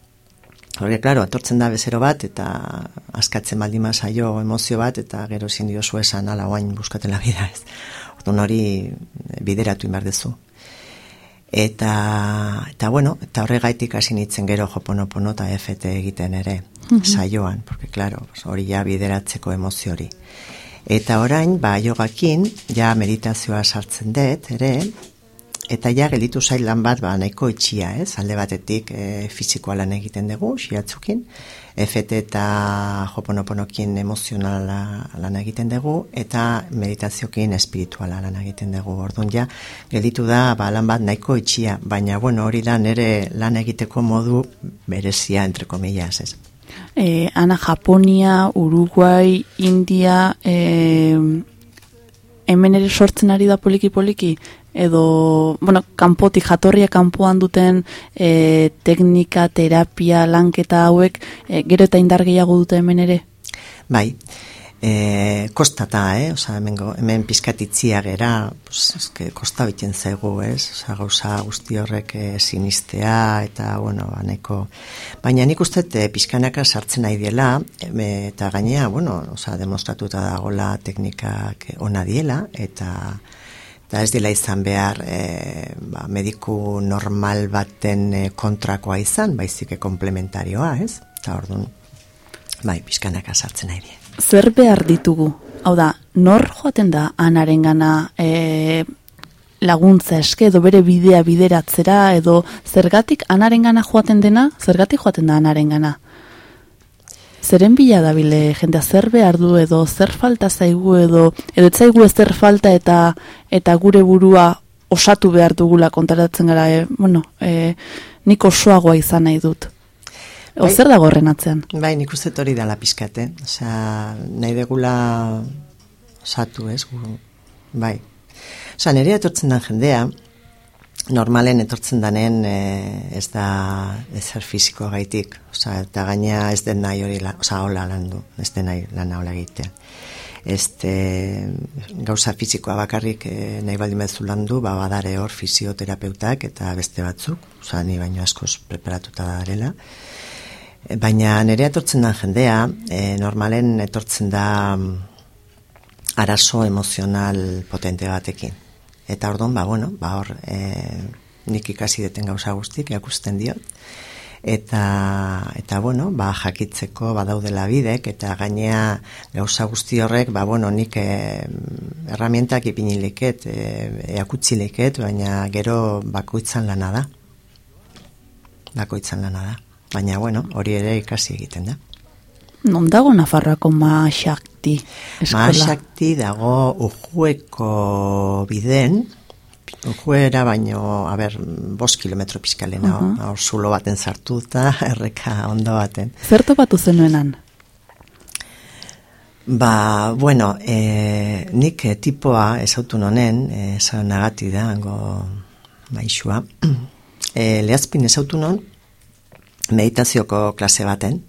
Horre, klaro, atortzen da bezero bat, eta askatzen baldima saio emozio bat, eta gero zin dio esan ala guain buskatela bida, ez? Orduan hori bideratu inbar dezu. Eta, eta bueno, eta horre gaitik hasi nintzen gero joponopono eta FT egiten ere, saioan, porque, klaro, hori ja bideratzeko emozio hori. Eta orain, ba, jogakin, ja meditazioa sartzen dut, ere, eta ja gelitu zailan bat, ba, nahiko itxia, ez? Alde batetik e, fizikoa lan egiten dugu, siatzukin, FT eta joponoponokin emozionala lan egiten dugu, eta meditaziokin espirituala lan egiten dugu. Orduan ja, gelitu da, ba, lan bat nahiko itxia, baina, bueno, hori da nere lan egiteko modu berezia, entre komillas, ez? E, ana Japonia, Uruguai, India, e, hemen ere sortzen ari da poliki-poliki, edo, bueno, kanpoti jatorria kanpoan duten e, teknika, terapia, lanketa hauek, e, gero eta indar gehiago dute hemen ere? Bai, e, kostata, eh? Osa, hemen, hemen pizkatitzia gera, pues, eske, kosta biten zaigu, ez? Osa, gauza guzti horrek e, sinistea, eta, bueno, aneko... Baina nik uste, e, pizkanaka sartzen nahi diela, e, eta gainea, bueno, osa, demostratuta dagola teknikak ona diela, eta eta ez dela izan behar e, ba, mediku normal baten e, kontrakoa izan, baizik komplementarioa, ez? Eta orduan, bai, pizkanaka sartzen nahi diela zer behar ditugu? Hau da, nor joaten da anaren gana e, laguntza eske edo bere bidea bideratzera edo zergatik anaren gana joaten dena, zergatik joaten da anaren gana? Zeren bila dabile jendea zer behar du edo zer falta zaigu edo edo etzaigu ez zer falta eta eta gure burua osatu behar dugula kontaratzen gara, e, bueno, e, nik osoagoa izan nahi dut. O bai, zer dago horren atzean? Bai, nik uste hori dela pizkate. Eh? Osea, nahi degula osatu, ez? Bai. Osea, nire etortzen den jendea, normalen etortzen danen e, ez da ezer fiziko gaitik. Osea, eta gaina ez den nahi hori, osea, hola lan du, ez den nahi lan hola egitea. Este, gauza fizikoa bakarrik e, nahi baldin bezu landu, ba, badare hor fisioterapeutak eta beste batzuk, osea, ni baino askoz preparatuta darela Baina nire etortzen da jendea, e, normalen etortzen da mm, arazo emozional potente batekin. Eta orduan, ba, bueno, ba, hor, e, nik ikasi deten gauza guztik, erakusten diot. Eta, eta bueno, ba, jakitzeko badaudela bidek, eta gainea gauza guzti horrek, ba, bueno, nik e, erramientak ipinileket, e, eakutzileket, baina gero bakoitzan lana da. Bakoitzan lana da. Baina, bueno, hori ere ikasi egiten da. Non dago Nafarroako Maasakti eskola? Maasakti dago ujueko biden, ujuera baino, a ber, bost kilometro pizkalena, uh hor zulo baten sartu eta (laughs) erreka ondo baten. Zer topatu zenuenan? Ba, bueno, e, nik e, tipoa esautu nonen, e, esan nagati da, hango maixua, e, (clears throat) lehazpin esautu non, meditazioko klase baten,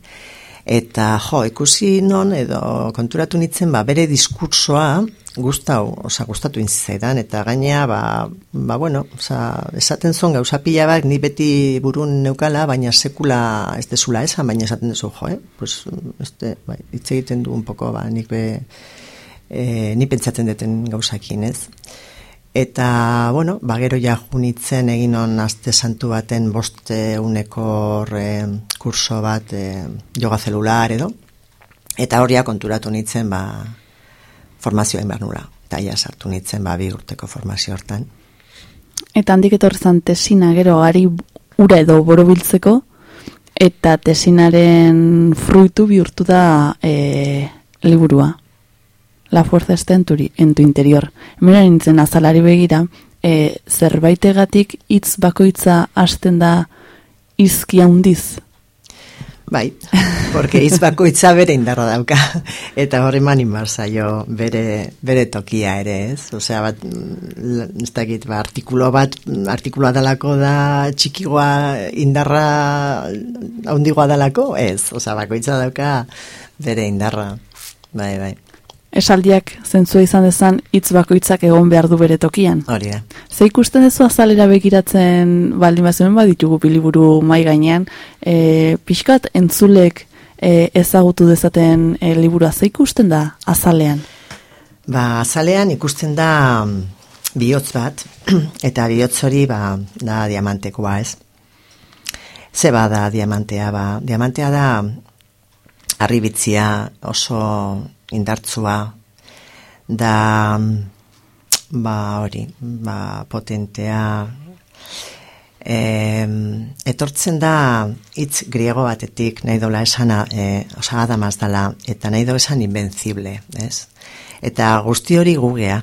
eta jo, ikusi non, edo konturatu nintzen, ba, bere diskursoa, gustau, oza, gustatu intzaidan, eta gainea, ba, ba bueno, oza, esaten zon gauza pila bat, ni beti burun neukala, baina sekula ez dezula esan, baina esaten dezu, jo, eh? Pues, este, bai, hitz egiten du un poco, ba, nik be, e, ni pentsatzen deten gauzakin, ez? Eta, bueno, ba, gero ja junitzen egin on aste santu baten boste uneko e, kurso bat e, yoga celular edo, eta horia konturatu nitzen, ba, formazioa barnura. Eta ja sartu nitzen, ba, bi urteko formazio hortan. Eta handik etorri zan tesina gero ari ura edo borobiltzeko, eta tesinaren fruitu bihurtu da e, liburua. La fuerza está en tu, en tu interior. Hemen nintzen azalari begira, e, zerbaitegatik hitz bakoitza hasten da izki handiz. Bai, porque hitz bakoitza bere indarra dauka. Eta hori eman zaio bere, bere tokia ere, ez? Osea, bat, mm, ez dakit, ba, artikulo bat, artikuloa dalako da txikigoa indarra haundigoa dalako, ez? Osea, bakoitza dauka bere indarra. Bai, bai. Esaldiak zentzua izan dezan hitz bakoitzak egon behar du bere tokian. Hori da. Ze ikusten dezu azalera begiratzen baldin bazuen baditugu biliburu mai gainean, e, pixkat entzulek e, ezagutu dezaten e, liburua ze ikusten da azalean? Ba, azalean ikusten da mm, bihotz bat, (clears throat) eta bihotz hori ba, da diamantekoa ez. Ze da diamantea, ba, diamantea da arribitzia oso indartzua, da ba hori, ba potentea, e, etortzen da hitz griego batetik nahi dola esana, e, osa adamaz dala, eta nahi do esan invencible, ez? Eta guzti hori gugea.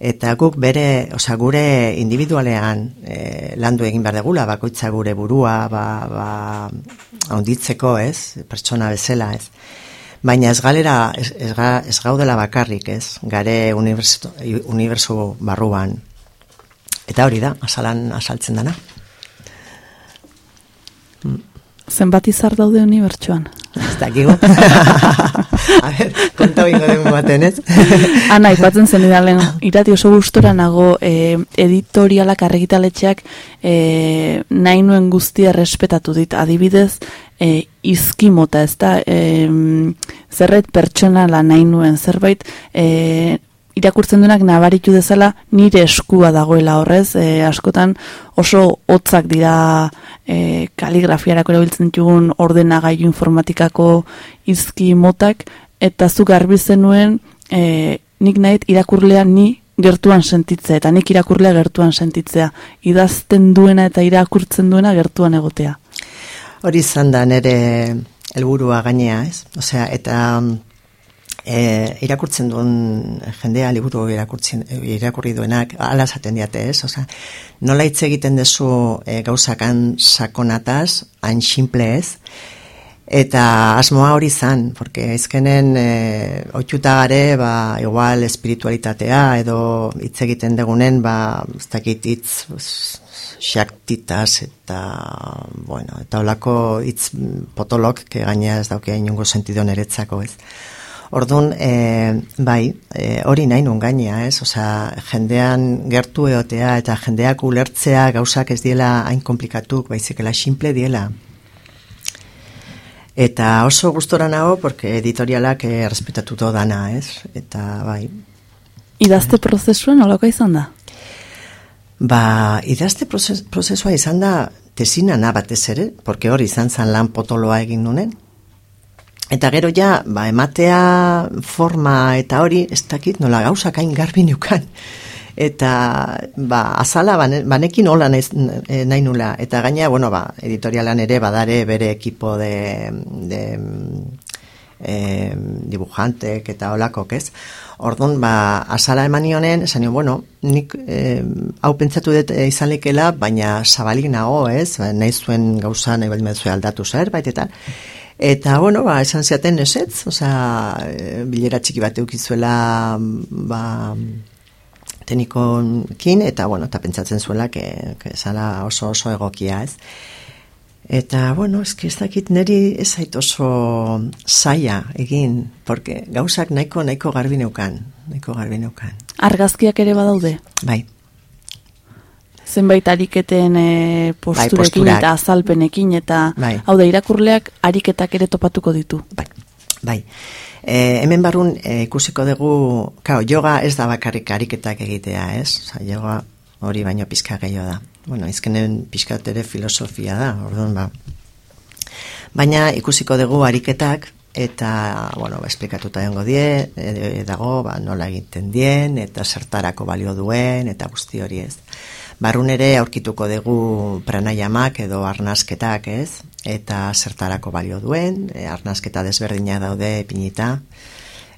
Eta guk bere, osa gure individualean e, landu egin behar degula, bakoitza gure burua, ba, ba, onditzeko, ez? Pertsona bezala, ez? Baina ez galera, ez, ez, ga, ez gaudela bakarrik, ez? Gare universo, barruan. Eta hori da, asalan asaltzen dana. Zenbat izar daude unibertsuan? Ez dakigu. (laughs) A ber, konta bingo dugu baten, ez? (laughs) Ana, ipatzen zen idalen, irati oso gustora nago e, editorialak arregitaletxeak e, nahi nuen guztia respetatu dit. Adibidez, e, izkimota, ez da, e, zerret pertsonala nahi nuen, zerbait, e, irakurtzen duenak nabaritu dezala nire eskua dagoela horrez, e, askotan oso hotzak dira e, kaligrafiarako erabiltzen ditugun ordenagailu informatikako izki motak, eta zu garbi zenuen e, nik nahit irakurlea ni gertuan sentitzea, eta nik irakurlea gertuan sentitzea. Idazten duena eta irakurtzen duena gertuan egotea. Hori izan da nire helburua gainea, ez? Osea, eta e, irakurtzen duen jendea liburu irakurtzen, irakurri duenak ala esaten diate, ez? Osea, nola hitz egiten dezu e, gauzakan sakonataz, hain simple ez, Eta asmoa hori zan, porque ezkenen e, oitxuta gare, ba, igual espiritualitatea edo hitz egiten degunen, ba, ez dakit hitz xaktitaz eta, bueno, eta holako hitz potolok, que gaina ez dauke inungo sentido neretzako ez. Orduan, e, bai, e, hori nahi nun gainea, ez? Osea, jendean gertu eotea eta jendeak ulertzea gauzak ez diela hain komplikatuk, baizikela simple diela. Eta oso gustora nago, porque editorialak eh, respetatuto dana, ez? Eta bai, Idazte prozesua nolako izan da? Ba, idazte prozes, prozesua izan da tesinana batez ere, porque hori izan zan lan potoloa egin nunen. Eta gero ja, ba, ematea forma eta hori, ez dakit nola gauzak hain garbi neukan. Eta, ba, azala bane- banekin hola eh, nahi nula. Eta gaina, bueno, ba, editorialan ere badare bere ekipo de, de eh, dibujantek eta olakok, ez? Orduan, ba, azala eman nionen, esan nion, bueno, nik eh, hau pentsatu dut eh, izan lekela, baina zabalik nago, ez? Ba, nahi zuen gauza, nahi baldin aldatu zerbait, eta Eta, bueno, ba, esan ziaten esetz, osea, eh, bilera txiki bat eukizuela, ba, tenikokin, eta, bueno, eta pentsatzen zuela, que, que zala oso oso egokia, ez? Eta, bueno, eski ez dakit neri ez zait oso zaia egin, porque gauzak nahiko nahiko garbi neukan, nahiko garbi neukan. Argazkiak ere badaude? Bai, Zenbait ariketen e, posturekin posturak. eta azalpenekin eta Bai. hau da irakurleak ariketak ere topatuko ditu. bai, bai. E, hemen barrun e, ikusiko dugu, kao, yoga ez da bakarrik ariketak egitea, ez? Osa, yoga hori baino pizka gehiago da. Bueno, izkenen pizkat ere filosofia da, orduan ba. Baina ikusiko dugu ariketak, eta, bueno, ba, esplikatuta dengo die, e, dago, ba, nola egiten dien, eta zertarako balio duen, eta guzti hori ez. Barrun ere aurkituko dugu pranayamak edo arnasketak, ez? Eta zertarako balio duen, e, arnasketa desberdina daude pinita,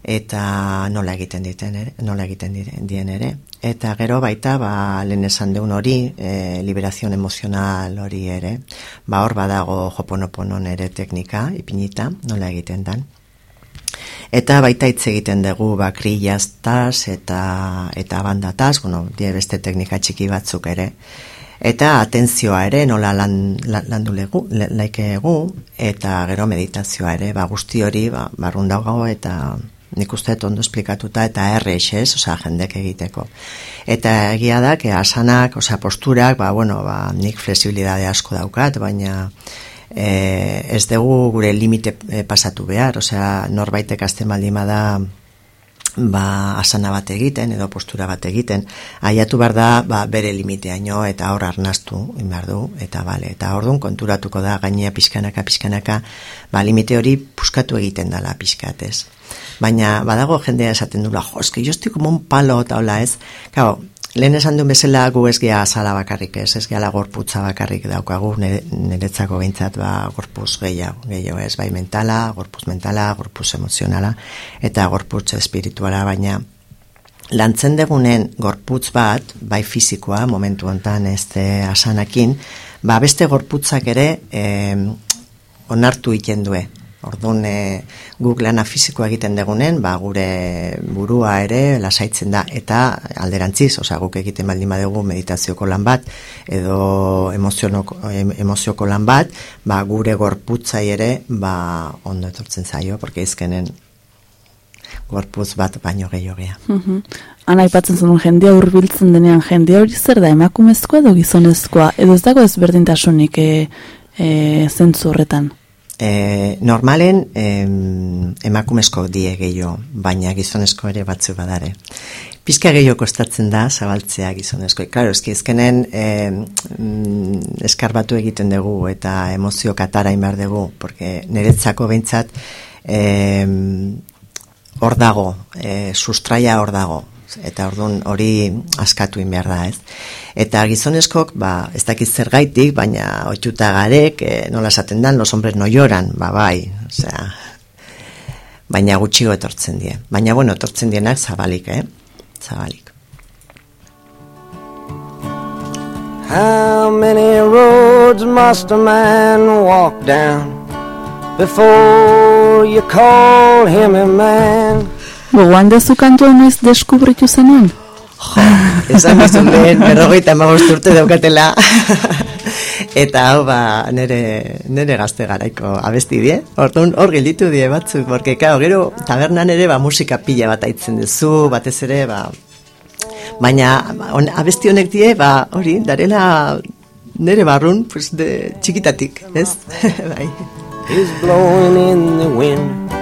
eta nola egiten diten ere, nola egiten dien ere. Eta gero baita, ba, lehen esan deun hori, e, liberazion emozional hori ere, ba hor badago joponoponon ere teknika, ipinita, nola egiten dan. Eta baita hitz egiten dugu ba krillaztaz eta eta bandataz, bueno, die beste teknika txiki batzuk ere. Eta atentzioa ere nola lan, lan, landu legu, la- laikegu, eta gero meditazioa ere, ba guzti hori ba, barrun dago eta nik uste ondo esplikatuta eta errex ez, osea, jendek egiteko. Eta egia da, asanak, osea, posturak, ba, bueno, ba, nik flexibilidade asko daukat, baina e, ez dugu gure limite e, pasatu behar, osea, norbaitek azten baldin bada ba, asana bat egiten edo postura bat egiten, aiatu behar da ba, bere limiteaino eta hor arnastu behar du, eta bale, eta orduan konturatuko da gainea pixkanaka, pixkanaka, ba, limite hori puskatu egiten dala pixkatez. Baina badago jendea esaten dula, jo, eski jo estoy como un palo eta hola ez, Claro, lehen esan duen bezala gu ez gea azala bakarrik ez, ez gehala gorputza bakarrik daukagu, nire- niretzako behintzat ba, gorpuz gehiago, gehiago ez, bai mentala, gorpuz mentala, gorpuz emozionala, eta gorputz espirituala, baina lantzen degunen gorputz bat, bai fizikoa, momentu hontan este asanakin, ba beste gorputzak ere eh, onartu iten due. Orduan, e, guk lana fizikoa egiten degunen, ba, gure burua ere lasaitzen da, eta alderantziz, osea, guk egiten baldin badugu meditazioko lan bat, edo emozionoko, em, emozioko lan bat, ba, gure gorputzai ere, ba, ondo etortzen zaio, porque izkenen gorputz bat baino gehiagea. Mhm. Ana aipatzen zenun jendea hurbiltzen denean jendea hori zer da emakumezkoa edo gizonezkoa edo ez dago ezberdintasunik e, e, zentzu horretan. E, normalen em, emakumezko die gehiago, baina gizonezko ere batzu badare. Pizka gehiago kostatzen da zabaltzea gizonezko. Claro, eski ezkenen em, mm, eskarbatu egiten dugu eta emozio katara behar dugu, porque niretzako behintzat em, hor dago, e, sustraia hor dago, eta orduan hori askatu behar da, ez? Eta gizoneskok, ba, ez dakit zergaitik, baina oituta garek, e, nola esaten dan, los hombres no lloran, ba, bai, osea, baina gutxigo etortzen die. Baina, bueno, etortzen dienak zabalik, eh? Zabalik. How many roads must a man walk down before you call him a man? Gogoan dezu kantua noiz deskubritu zenuen? Esan dizun lehen, berrogeita amagost urte daukatela. Eta hau ba, nere, nere gazte garaiko abesti die. Orduan hor gelditu die batzuk, porque kao, gero tabernan ere ba, musika pila bat aitzen duzu, batez ere, ba, baina on, abesti honek die, ba, hori, darela nere barrun, pues de txikitatik, ez? (laughs) bai. is blowing in the wind.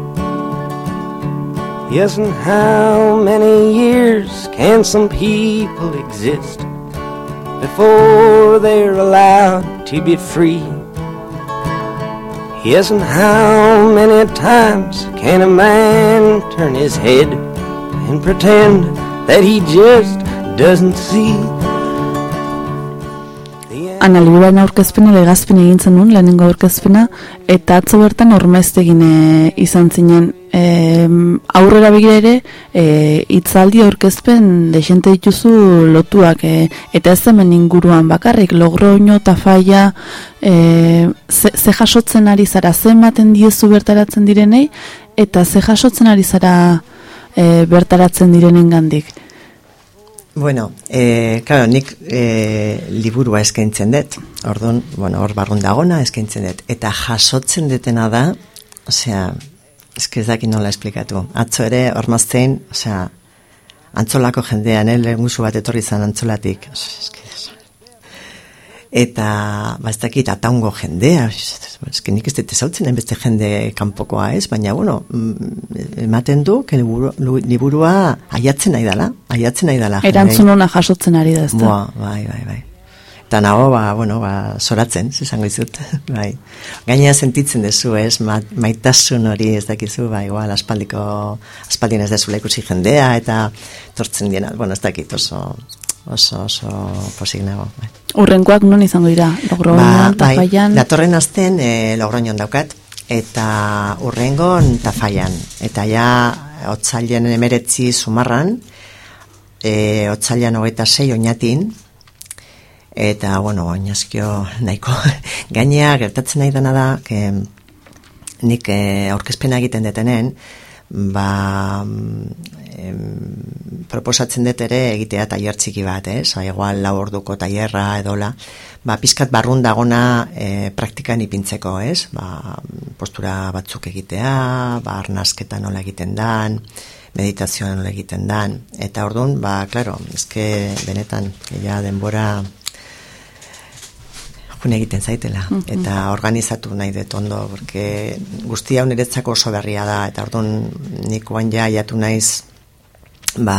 Yes, and how many years can some people exist before they're allowed to be free? Yes, and how many times can a man turn his head and pretend that he just doesn't see? Ana liburuaren aurkezpena legazpen egin zenun, lehenengo aurkezpena, eta atzo bertan ormaiztegin e, izan zinen. E, aurrera begira ere, e, itzaldi aurkezpen desente dituzu lotuak, e, eta ez hemen inguruan bakarrik, logroño, tafaia, e, ze, ze jasotzen ari zara, ze ematen diezu bertaratzen direnei, eta ze jasotzen ari zara e, bertaratzen direnen gandik. Bueno, eh, claro, nik eh, liburua eskaintzen dut. Orduan, bueno, hor barrun dagona eskaintzen dut. Eta jasotzen detena da, osea, eske ez dakit nola esplikatu. Atzo ere, ormaztein, osea, antzolako jendean, eh, lehen bat etorri zan antzolatik. Osea, eske, eta ba ez dakit ataungo jendea. Eske nik ez dut ezautzen beste jende kanpokoa ez? Baina bueno mm, ematen du ke liburua aiatzen nahi dela aiatzen nahi dela erantzun ona jasotzen ari da ezta ba, bai bai bai. Eta nago ba bueno ba soratzen esango dizut (laughs) bai. Gainera sentitzen duzu ez? Maitasun hori ez dakizu ba igual aspaldiko aspaldien ez dezu ikusi jendea eta tortzen diena. Bueno ez dakit oso oso oso posik nago. Bai. Urrenkoak non izango dira? Logroñon, ba, bai, datorren azten e, Logroñon daukat, eta urrengon tafaian. Eta ja, otzailean emeretzi sumarran, e, otzailean hogeita sei oinatin, eta, bueno, oinazkio nahiko, (laughs) gainea gertatzen nahi dena da, que, nik e, aurkezpena egiten detenen, ba em, proposatzen dut ere egitea tailer txiki bat, eh? Sa igual lau orduko tailerra edola, ba pizkat barrun dagona e, praktikan ipintzeko, ez? Ba, postura batzuk egitea, ba arnasketa nola egiten dan, meditazioa nola egiten dan eta ordun, ba claro, eske benetan ja denbora june egiten zaitela eta organizatu nahi dut ondo porque guztia niretzako oso berria da. Eta orduan nik oan ja jatu naiz ba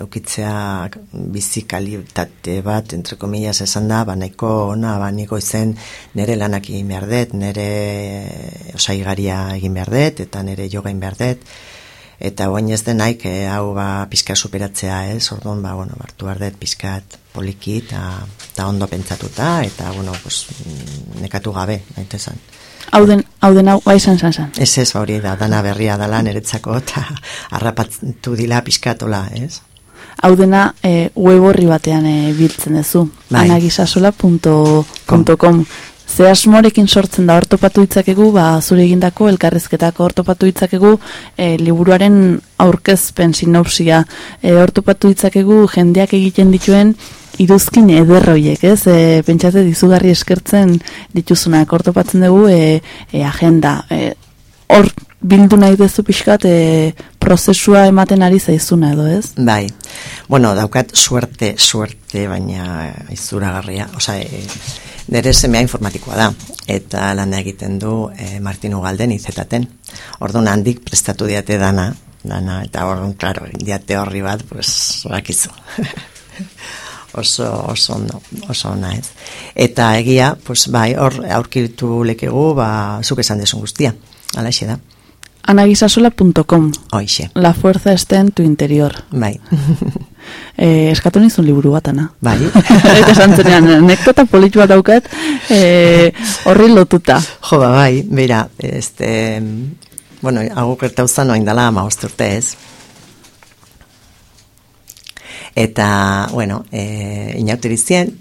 eukitzea bizikalitate bat entre comillas esan da ba nahiko ona ba niko izen nere lanak egin behar dut nere osaigaria egin behar dut eta nere yoga egin behar dut. Eta oain ez denaik eh, hau ba pizka superatzea ez? Orduan ba bueno hartu behar dut pizkat poliki eta ondo pentsatuta eta bueno, pues, nekatu gabe, naite zan. Hau den, hau bai zan zan Ez ez hori da, dana berria dala niretzako eta (laughs) harrapatu dila pizkatola, ez? Hau dena e, web horri batean e, biltzen duzu, bai. anagisasola.com Ze asmorekin sortzen da ortopatu hitzakegu, ba, zure egindako elkarrezketako ortopatu hitzakegu e, liburuaren aurkezpen sinopsia. E, ortopatu hitzakegu jendeak egiten dituen iruzkin ederroiek, ez? E, pentsate dizugarri eskertzen dituzunak ortopatzen dugu e, e, agenda. E, hor bildu nahi dezu pixkat e, prozesua ematen ari zaizuna edo, ez? Bai. Bueno, daukat suerte, suerte, baina izuragarria. Osa, e, nire semea informatikoa da. Eta lan egiten du e, Martin Ugalden izetaten. Orduan handik prestatu diate dana, dana, eta orduan, klaro, diate horri bat, pues, bakizu. (laughs) oso oso ondo, oso ona, ez. Eta egia, pues bai, hor aurkitu lekegu, ba, zuk esan desun guztia. Alaxe da. anagisasola.com Hoixe. La fuerza está en tu interior. Bai. (laughs) eh, eskatu nizun liburu bat, ana. Bai. (laughs) Eta santzenean, nekota politu bat daukat, eh, horri lotuta. Jo, ba, bai, bera, este, bueno, hau gertauzan oain dala, ma urte ez, Eta, bueno, e, inauterizien,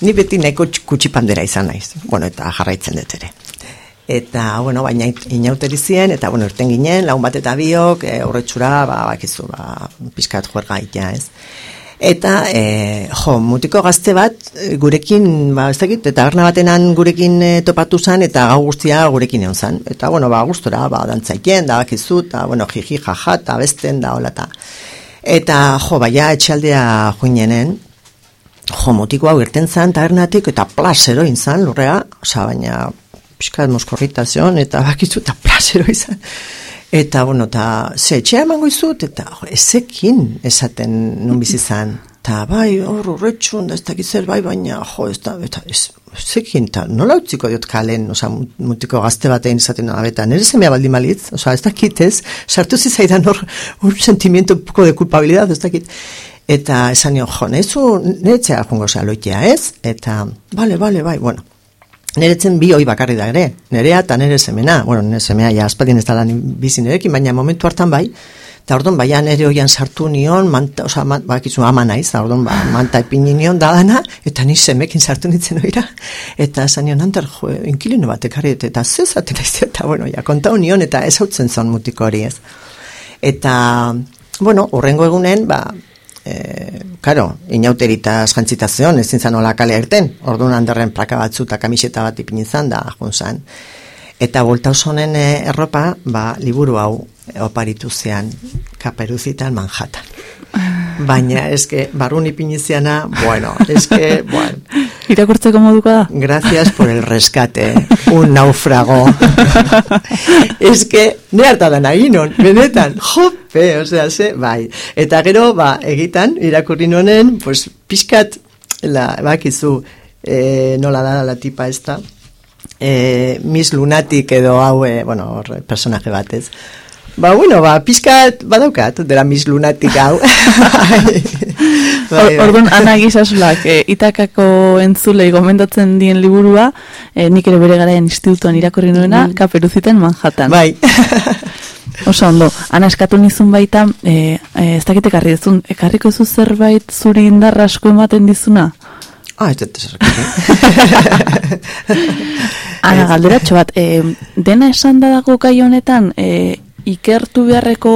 ni beti nahiko kutsipandera izan naiz. Bueno, eta jarraitzen dut ere. eta, bueno, baina inauteri zien, eta, bueno, irten ginen, lagun bat eta biok, e, horretxura, ba, bakizu, ba, pizkat juerga itea, ez. Eta, e, jo, mutiko gazte bat, gurekin, ba, ez dakit, eta garna batenan gurekin e, topatu zan, eta gau guztia gurekin egon zan. Eta, bueno, ba, gustora, ba, dantzaiken, da, bakizu, eta, bueno, jiji, jaja, eta besten, da, hola, eta. Eta, jo, baia, etxaldea joinenen, jo, mutiko hau irten zan, tabernatik, eta plasero inzan, lurrea, oza, baina, pixkat moskorritazion, eta bakizu, eta plasero izan. Eta, bueno, eta, ze, etxea emango izut, eta, jo, ezekin esaten nun bizizan. Eta, bai, hor, horretxun, da ez dakit zer, bai, baina, jo, ez da, eta, ez, ezekin, eta, nola utziko diot kalen, oza, mutiko gazte batean izaten nola, eta, nire semea baldin malitz, oza, ez dakit ez, sartu zizaidan hor, hor sentimiento un poco de culpabilidad, ez dakit. Eta, esan nio, jo, nezu, nire txea jongo zea loitea, ez? Eta, bale, bale, bai, bueno, Neretzen bi hoi bakarri da ere, nerea eta nere semena, bueno, nere semea ja aspaldin ez da lan bizi nerekin, baina momentu hartan bai, eta orduan baia nere hoian sartu nion, manta, oza, man, bakizu ama naiz, eta orduan ba, manta epini nion dadana, eta ni semekin sartu nintzen oira, eta esan nion, antar, jo, inkilino bat ekarri, eta zezaten ez, (laughs) eta bueno, ja, kontau nion, eta ez hautzen zon mutiko hori ez. Eta, bueno, horrengo egunen, ba, e, karo, inauterita jantzitazion, ezin zan hola kale erten, orduan handerren plaka batzu eta kamiseta bat ipin izan da, junzan. Eta volta osonen eh, erropa, ba, liburu hau oparitu zean, kaperuzitan Manhattan. Baina, eske, barrun ipiniziana, bueno, eske, bueno. (laughs) Irakurtzeko moduko da? Gracias por el rescate, un naufrago. (laughs) eske, ne harta da nahi non, benetan, jope, osea, ze, bai. Eta gero, ba, egitan, irakurri nonen, pues, pixkat, la, bakizu, eh, nola da la tipa esta, eh, Miss Lunatic edo hau, eh, bueno, hor, personaje batez. Ba, bueno, ba, pizkat badaukat, dela Miss Lunatic hau. (laughs) (laughs) Bai, bai. Orduan, ana gizasulak, e, itakako entzulei gomendatzen dien liburua, e, nik ere bere garaien institutuan irakurri nuena, Mm. kaperuziten Manhattan. Bai. (laughs) Oso ondo, ana eskatu nizun baita, e, e, ez dakit ekarri duzun, ekarriko zu zerbait zuri indarra asko ematen dizuna? Ah, ez dut ezer. Ana, (laughs) galderatxo bat, e, dena esan da dago kai honetan, e, ikertu beharreko,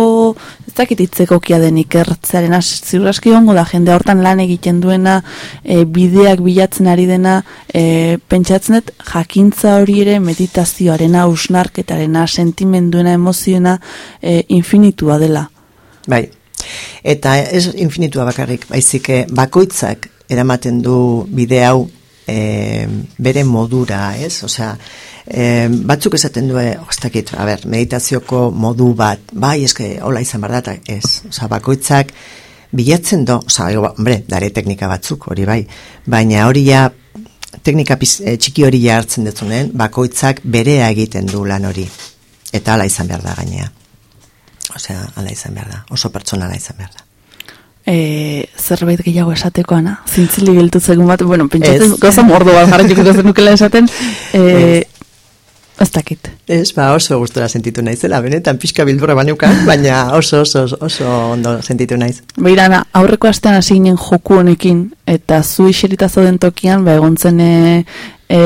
ez dakit itzekokia den ikertzearen ziurraski hongo da, jende hortan lan egiten duena, e, bideak bilatzen ari dena, e, pentsatzen dut jakintza hori ere meditazioarena, usnarketarena, sentimenduena, emozioena, e, infinitua dela. Bai. Eta ez infinitua bakarrik, baizik eh, bakoitzak eramaten du bide hau e, bere modura, ez? Osea, e, batzuk esaten du, eh, ez dakit, a ber, meditazioko modu bat, bai, eske, hola izan behar da, ez. Osea, bakoitzak bilatzen do, osea, hombre, dare teknika batzuk, hori bai, baina hori ja, teknika piz, e, txiki hori ja hartzen dutzunen, bakoitzak berea egiten du lan hori. Eta hala izan behar da gainea. Osea, hala izan behar da. Oso pertsonala izan behar da. E, zerbait gehiago esatekoana, zintzili biltutzegun bat, bueno, pentsatzen goza mordo bat jarraituko zenukela esaten, e, ez dakit. Ez, ba, oso gustora sentitu naizela, benetan pixka bildurra baneukan, (laughs) baina oso, oso, oso ondo sentitu naiz. Beirana, aurreko astean hasi ginen joku honekin, eta zu iserita zauden tokian, ba, egon zen e, e,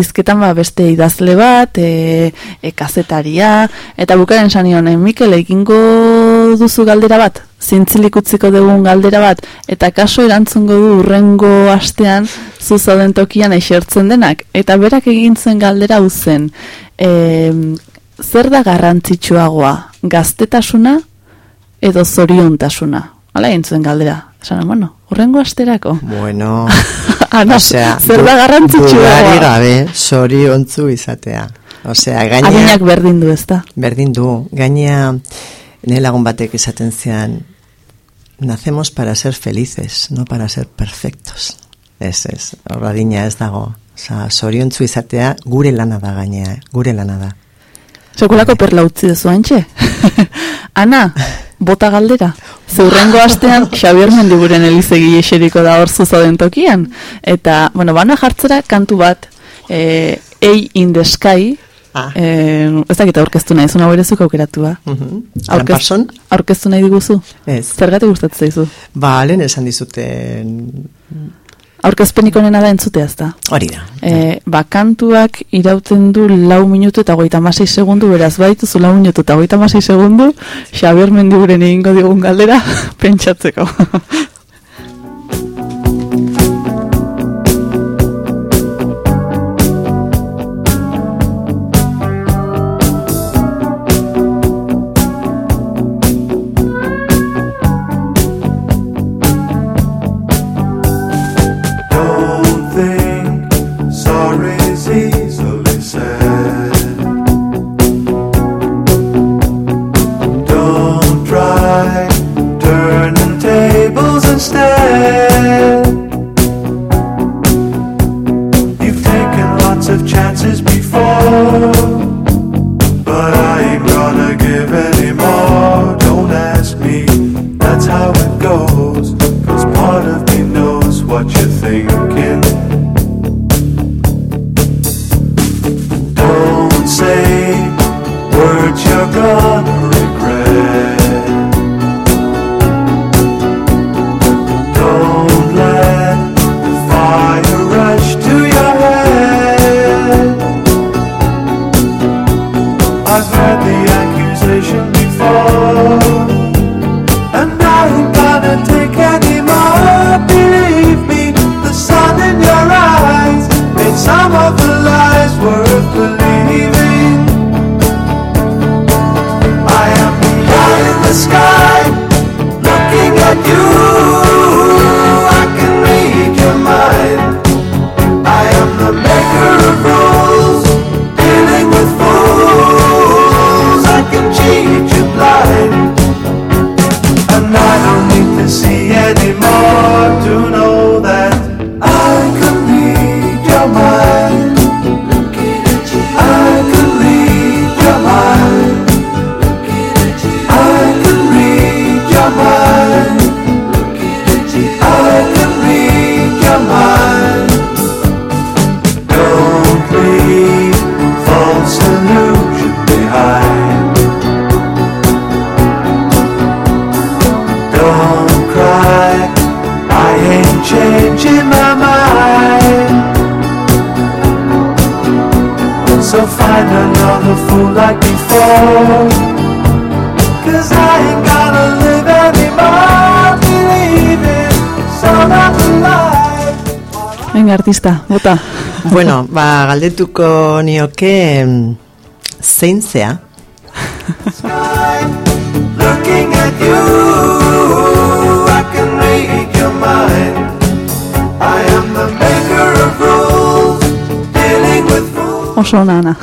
izketan ba, beste idazle bat, e, e, kazetaria, eta bukaren sanion, e, Mikel, egingo duzu galdera bat, zintzilik utziko dugun galdera bat, eta kaso erantzungo du urrengo astean zu zauden tokian esertzen denak, eta berak egin zuen galdera hau zen, e, zer da garrantzitsuagoa, gaztetasuna edo zoriontasuna? Hala egin zuen galdera. Esan, bueno, urrengo asterako. Bueno, (laughs) Ana, osea, zer da garrantzitsuagoa? gabe, zoriontzu izatea. Osea, gaina... Adinak berdin du, ezta? Berdin du, gaina nire lagun batek esaten zean, nacemos para ser felices, no para ser perfectos. Ez, ez, horra dina ez dago. Osa, zoriontzu izatea gure lana da gainea, eh, gure lana da. Sekulako perla utzi dezu antxe. (laughs) Ana, bota galdera. Zurrengo astean Xabier Mendiguren elizegi eseriko da hor zuzaden tokian. Eta, bueno, bana jartzera kantu bat, e, Ei in the Sky, Ah. e, ez dakit aurkeztu nahi, zuna berezuk aukeratu ba. Mhm. Alan Aurkez-? Aurkeztu nahi diguzu? Ez. Zergatik gustatzen zaizu? Ba, lehen esan dizuten Aurkezpenik onena da entzutea ez da. Hori da. E, ba, kantuak irauten du lau minutu eta goita masei segundu, beraz baituzu lau minutu eta goita masei segundu, Xabier Mendiguren egingo digun galdera, (laughs) pentsatzeko. So find another fool like before. Cause I ain't gonna live anymore. Believe it, so not alive. Venga, artista, bota. Bueno, ba, galdetuko nioke mm, zein zea? Looking at you, I can read your mind. I am the Oso ona, Ana.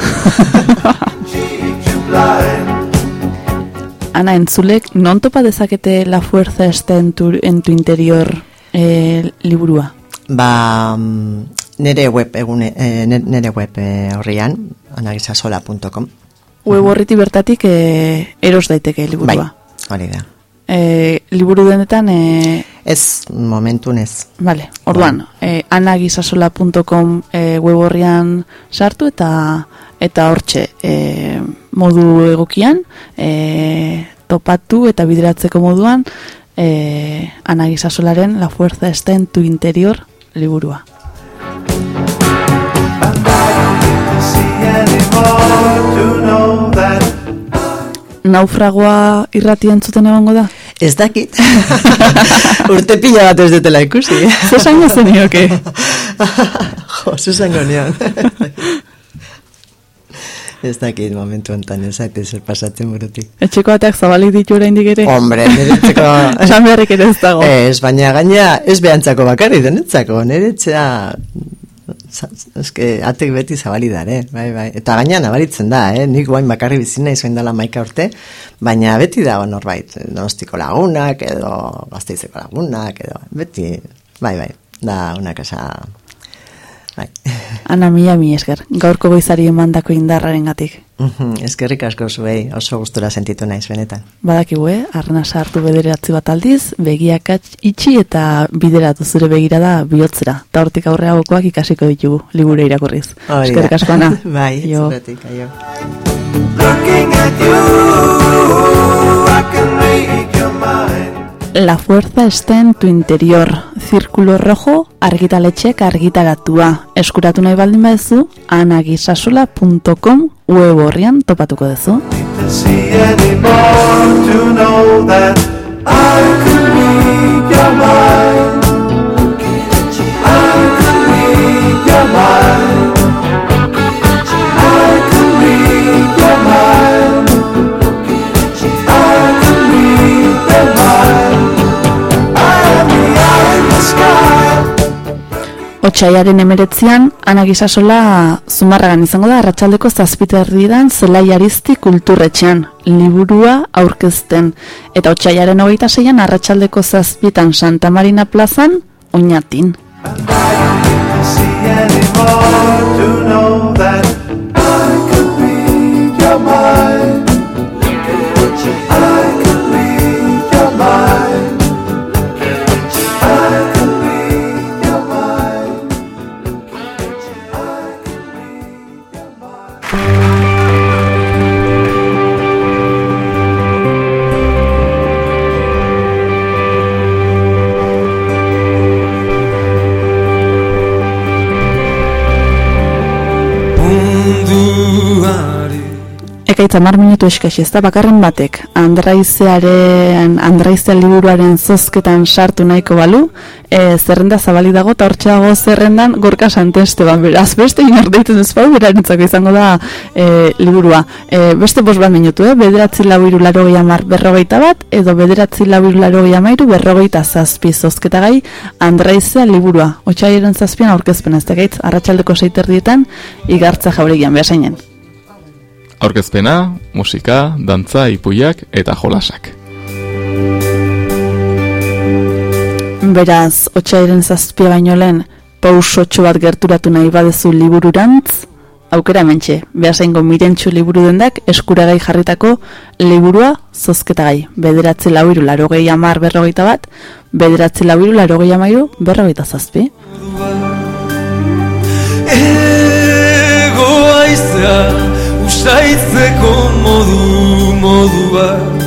Ana, entzulek, non topa dezakete La Fuerza está en tu, en tu interior eh, liburua? Ba, mm, nere web egune, eh, ne- nere web eh, horrian, anagisasola.com. Web horriti bertatik eh, eros daiteke Bai, liburua. hori da. Eh, liburu denetan, eh, Ez, momentun ez. vale, orduan, eh, anagisasola.com eh, web horrian sartu eta eta hortxe eh, modu egokian eh, topatu eta bideratzeko moduan eh, anagisasolaren La Fuerza está en tu interior liburua. See anymore to know that Naufragoa irrati entzuten egongo da? Ez dakit. (laughs) Urte pila bat ez dutela ikusi. (laughs) Zaino zenioke? (laughs) jo, zuzango nion. ez dakit momentu enten, ez dakit zer pasatzen burutik. Etxeko ateak zabalik ditu oraindik ere? Hombre, niretzeko... Esan beharrik ere ez dago. Ez, baina gaina ez behantzako bakarri denetzako, niretzea... Eske, atek beti zabali da, eh? bai, bai. Eta gaina nabaritzen da, eh? nik guain bakarri bizina izan dela maika urte, baina beti dago norbait, donostiko lagunak, edo gazteizeko lagunak, edo beti, bai, bai, da una casa, bai. Ana, mila mi esker, gaurko goizari emandako indarraren gatik. Eskerrik asko zuei, oso gustura sentitu naiz benetan. Badakigu, eh? Arna sartu bederatzi bat aldiz, begiak itxi eta bideratu zure begirada bihotzera. Ta hortik aurrea bokoak ikasiko ditugu, liburu irakurriz. Eskerrik asko, Ana. (laughs) bai, Jo. zuretik, aio. looking at you, I can read your mind. La fuerza está en tu interior. Zirkulo rojo argitaletxek argitaratua. Eskuratu nahi baldin baduzu anagisasola.com web horrian topatuko duzu. I could your mind. Sky. Otsaiaren emeretzian, anagisasola zumarragan izango da, arratsaldeko zazpiterdidan zelai arizti kulturretxean, liburua aurkezten. Eta otsaiaren hogeita zeian, arratsaldeko zazpitan Santa Marina plazan, oinatin. Ekaitz amar minutu eskaxi, ez da bakarren batek, Andraizearen, Andraizea liburuaren zozketan sartu nahiko balu, e, zerrenda zabali dago, eta hortxe dago zerrendan gorka santeste ban, beraz, beste inor ez bau, berarentzako izango da e, liburua. E, beste bos bat minutu, eh? bederatzi lau iru laro amar berrogeita bat, edo bederatzi lau iru laro amairu berrogeita zazpi zozketa gai, Andraizea liburua. Otsaiaren zazpian aurkezpen ez da gaitz, arratsaldeko seiterdietan, igartza jauregian, behasainen. Aurkezpena, musika, dantza, ipuiak eta jolasak. Beraz, otxairen zazpia baino lehen, pausotxo bat gerturatu nahi badezu libururantz, aukera mentxe, behasaingo mirentxu liburu dendak eskuragai jarritako liburua zozketagai. Bederatzi lau iru larogei amar berrogeita bat, bederatzi lau iru larogei amairu berrogeita zazpi. Ego aizea usaitzeko modu modu bat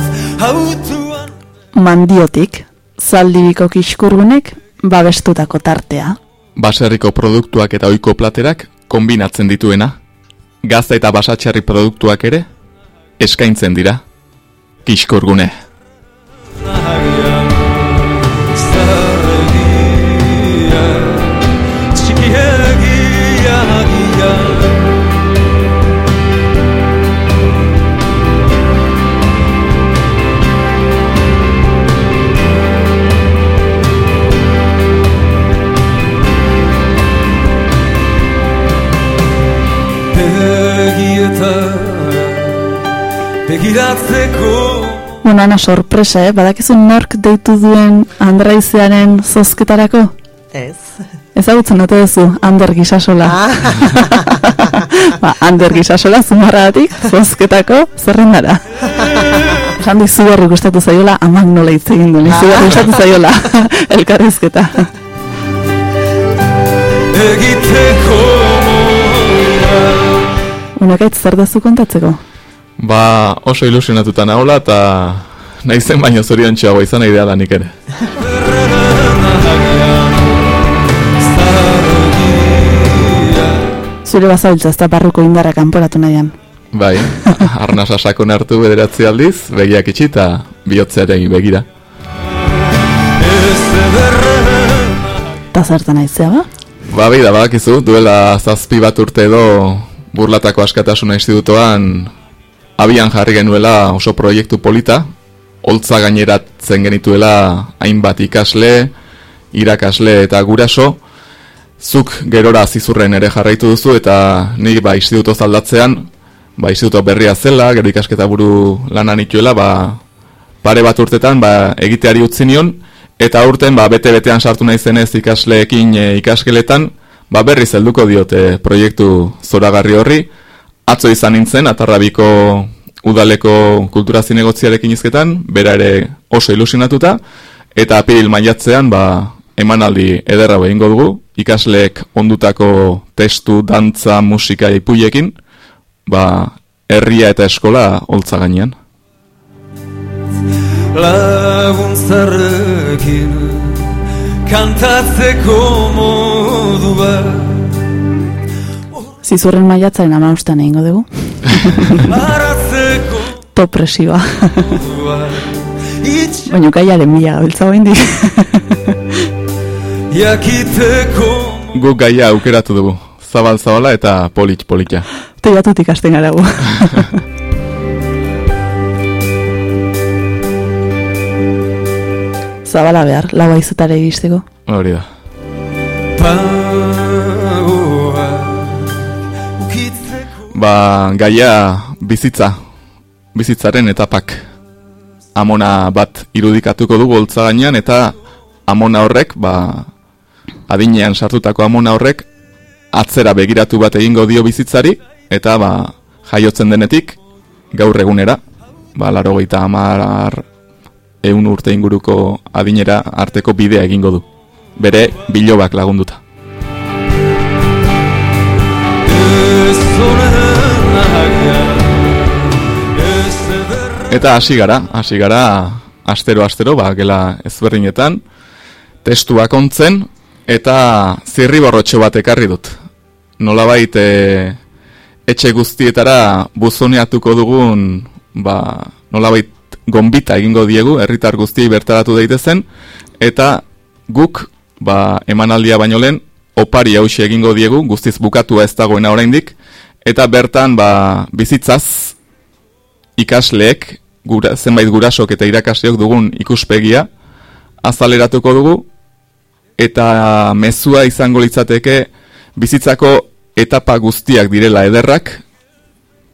Mandiotik, zaldibiko kiskurgunek babestutako tartea. Baserriko produktuak eta ohiko platerak kombinatzen dituena. Gazta eta basatxarri produktuak ere eskaintzen dira. Kiskorgune. Begietara Begiratzeko Bueno, ana sorpresa, eh? Badakizu nork deitu duen Andraizearen zozketarako? Ez. Ezagutzen ote duzu, Ander Gisasola. (laughs) ba, Ander Gisasola zumarratik, zozketako zerrendara. Esan dizu berri gustatu zaiola, amak nola hitz egin duen. Izu berri gustatu zaiola, (laughs) elkarrizketa. egiteko Unakaitz zer dezu kontatzeko? Ba, oso ilusionatuta nahola eta nahi zen baino zorion txagoa izan nahi da nik ere. Zure bazabiltza ez da barruko indarra kanporatu nahian. Bai, (laughs) arnasa sakon hartu bederatzi aldiz, begiak itxi eta bihotzearen begira. Ta zertan aizea ba? Ba, bai da, badakizu, duela zazpi bat urte edo burlatako askatasuna institutoan abian jarri genuela oso proiektu polita, holtza gaineratzen genituela hainbat ikasle, irakasle eta guraso, zuk gerora zizurren ere jarraitu duzu eta nik ba instituto zaldatzean, ba instituto berria zela, gero ikasketa buru lanan ituela, ba pare bat urtetan ba egiteari utzi nion. Eta urten ba bete betean sartu naizenez ikasleekin e, ikaskeletan, ba berriz helduko diote proiektu zoragarri horri. Atzo izan nintzen Atarrabiko udaleko kultura zinegotziarekin izketan, bera ere oso ilusionatuta eta apiril maiatzean ba emanaldi ederra egingo dugu, ikasleek ondutako testu, dantza, musika ipuiekin, ba herria eta eskola holtza gainean. laguntzarrekin kantatzeko modu bat Zizurren maiatzaren ama ustan egingo dugu. bat itx Baina gaiaren mila gabiltza hoendik. jakiteko Guk gaia aukeratu dugu. Zabal zabala eta polit polita. Teiatutik hasten gara gu. (laughs) Zabala behar, lau aizetare iristeko. Hori da. Ba, gaia bizitza. Bizitzaren etapak. Amona bat irudikatuko dugu holtza gainean eta amona horrek, ba, adinean sartutako amona horrek atzera begiratu bat egingo dio bizitzari eta ba, jaiotzen denetik gaur egunera, ba, laro gehieta amar eun urte inguruko adinera arteko bidea egingo du. Bere bilobak lagunduta. Eta hasi gara, hasi gara astero astero, ba, gela ezberdinetan, testuak ontzen, eta zirriborrotxo bat ekarri dut. Nolabait e, etxe guztietara buzoneatuko dugun, ba, nolabait gonbita egingo diegu, herritar guztiei bertaratu daitezen, eta guk, ba, emanaldia baino lehen, opari hausi egingo diegu, guztiz bukatua ez dagoena oraindik, eta bertan, ba, bizitzaz, ikasleek, gura, zenbait gurasok eta irakasleok dugun ikuspegia, azaleratuko dugu, eta mezua izango litzateke bizitzako etapa guztiak direla ederrak,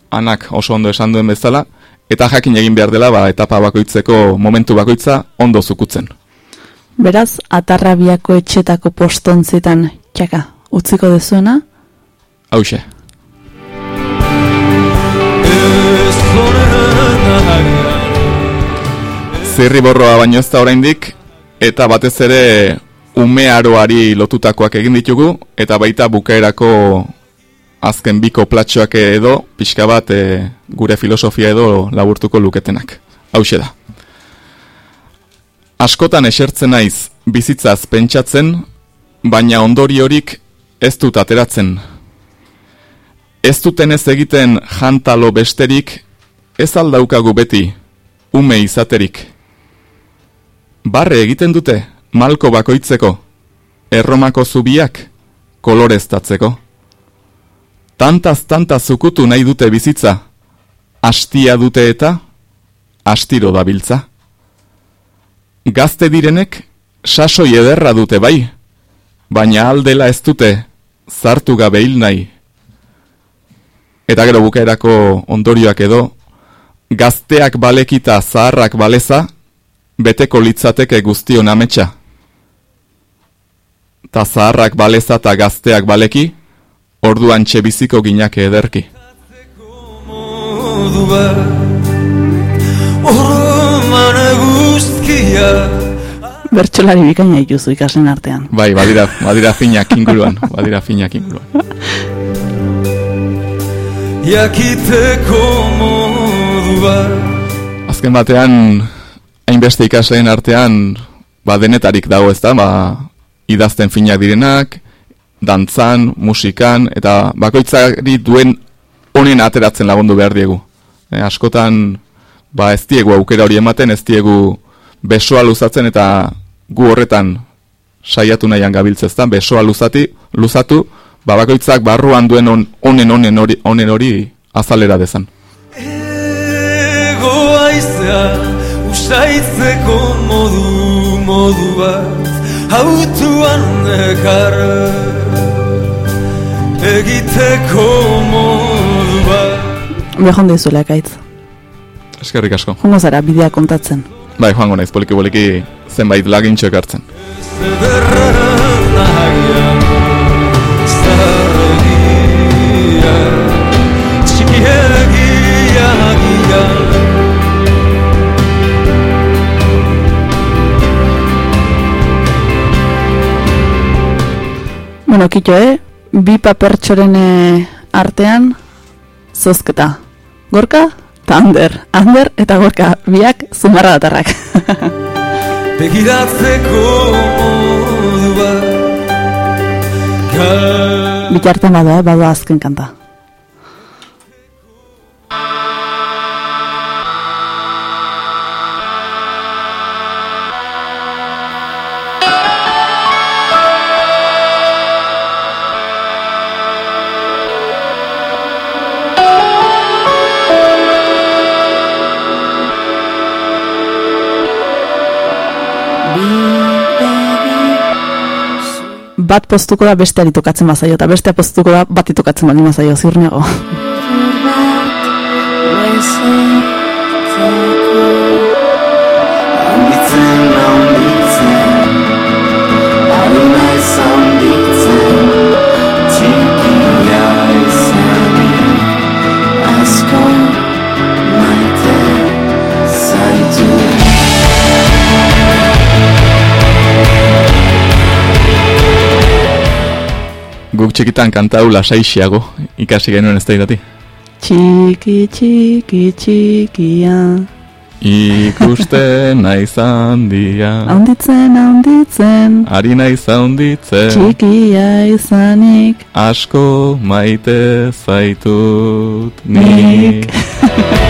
anak oso ondo esan duen bezala, eta jakin egin behar dela ba, etapa bakoitzeko momentu bakoitza ondo zukutzen. Beraz, atarrabiako etxetako postontzetan, txaka, utziko dezuena, Hauxe, agia zirriborroa baino ez da oraindik, eta batez ere ume aroari lotutakoak egin ditugu, eta baita bukaerako azken biko platxoak edo, pixka bat e, gure filosofia edo laburtuko luketenak. Hauxe da. Askotan esertzen naiz bizitzaz pentsatzen, baina ondoriorik ez dut ateratzen. Ez duten ez egiten jantalo besterik, ez aldaukagu beti, ume izaterik. Barre egiten dute, malko bakoitzeko, erromako zubiak, koloreztatzeko. Tantaz tanta zukutu nahi dute bizitza, astia dute eta, astiro dabiltza. Gazte direnek, sasoi ederra dute bai, baina aldela ez dute, zartu gabe hil nahi. Eta gero bukaerako ondorioak edo, gazteak balekita zaharrak baleza, beteko litzateke guztion ametsa. Ta zaharrak baleza eta gazteak baleki, orduan txebiziko ginake ederki. bertsolari bikaina dituzu ikasen artean. Bai, badira, badira finak inguruan, badira finak inguruan. Jakiteko modu bat Azken batean, hainbeste ikasleen artean, ba denetarik dago ez da, ba, idazten finak direnak, dantzan, musikan, eta bakoitzari duen honen ateratzen lagundu behar diegu. E, askotan, ba ez diegu aukera hori ematen, ez diegu besoa luzatzen eta gu horretan saiatu nahian gabiltza ezta, besoa luzati, luzatu, ba bakoitzak barruan duen on- honen honen hori, honen hori azalera dezan. Ego aizea usaitzeko modu modu bat Hautuan ekar Egiteko modu bat Behon dizuela ekaitz. Eskerrik asko. Jongo zara bidea kontatzen. Bai, joango naiz, poliki poliki zenbait lagintxo ekartzen. Bueno, kito, eh? Bi papertxoren artean, zozketa. Gorka Ta Ander, eta Gorka, biak zumarra datarrak. (laughs) Begiratzeko modu bat Gal- Bitartean badoa, eh, badoa azken kanta. Bat postuko da besteari tokatzen bazaio, eta bestea postuko da bati tokatzen bali bazaio, ziur nago. Guk txikitan kanta hau lasaixiago ikasi genuen ez da idati. Txiki, txiki, txikia. Ikusten (laughs) naiz handia, Haunditzen, haunditzen, ari naiz handitzen, txikia izanik. asko maite zaitut Nik. nik. (laughs)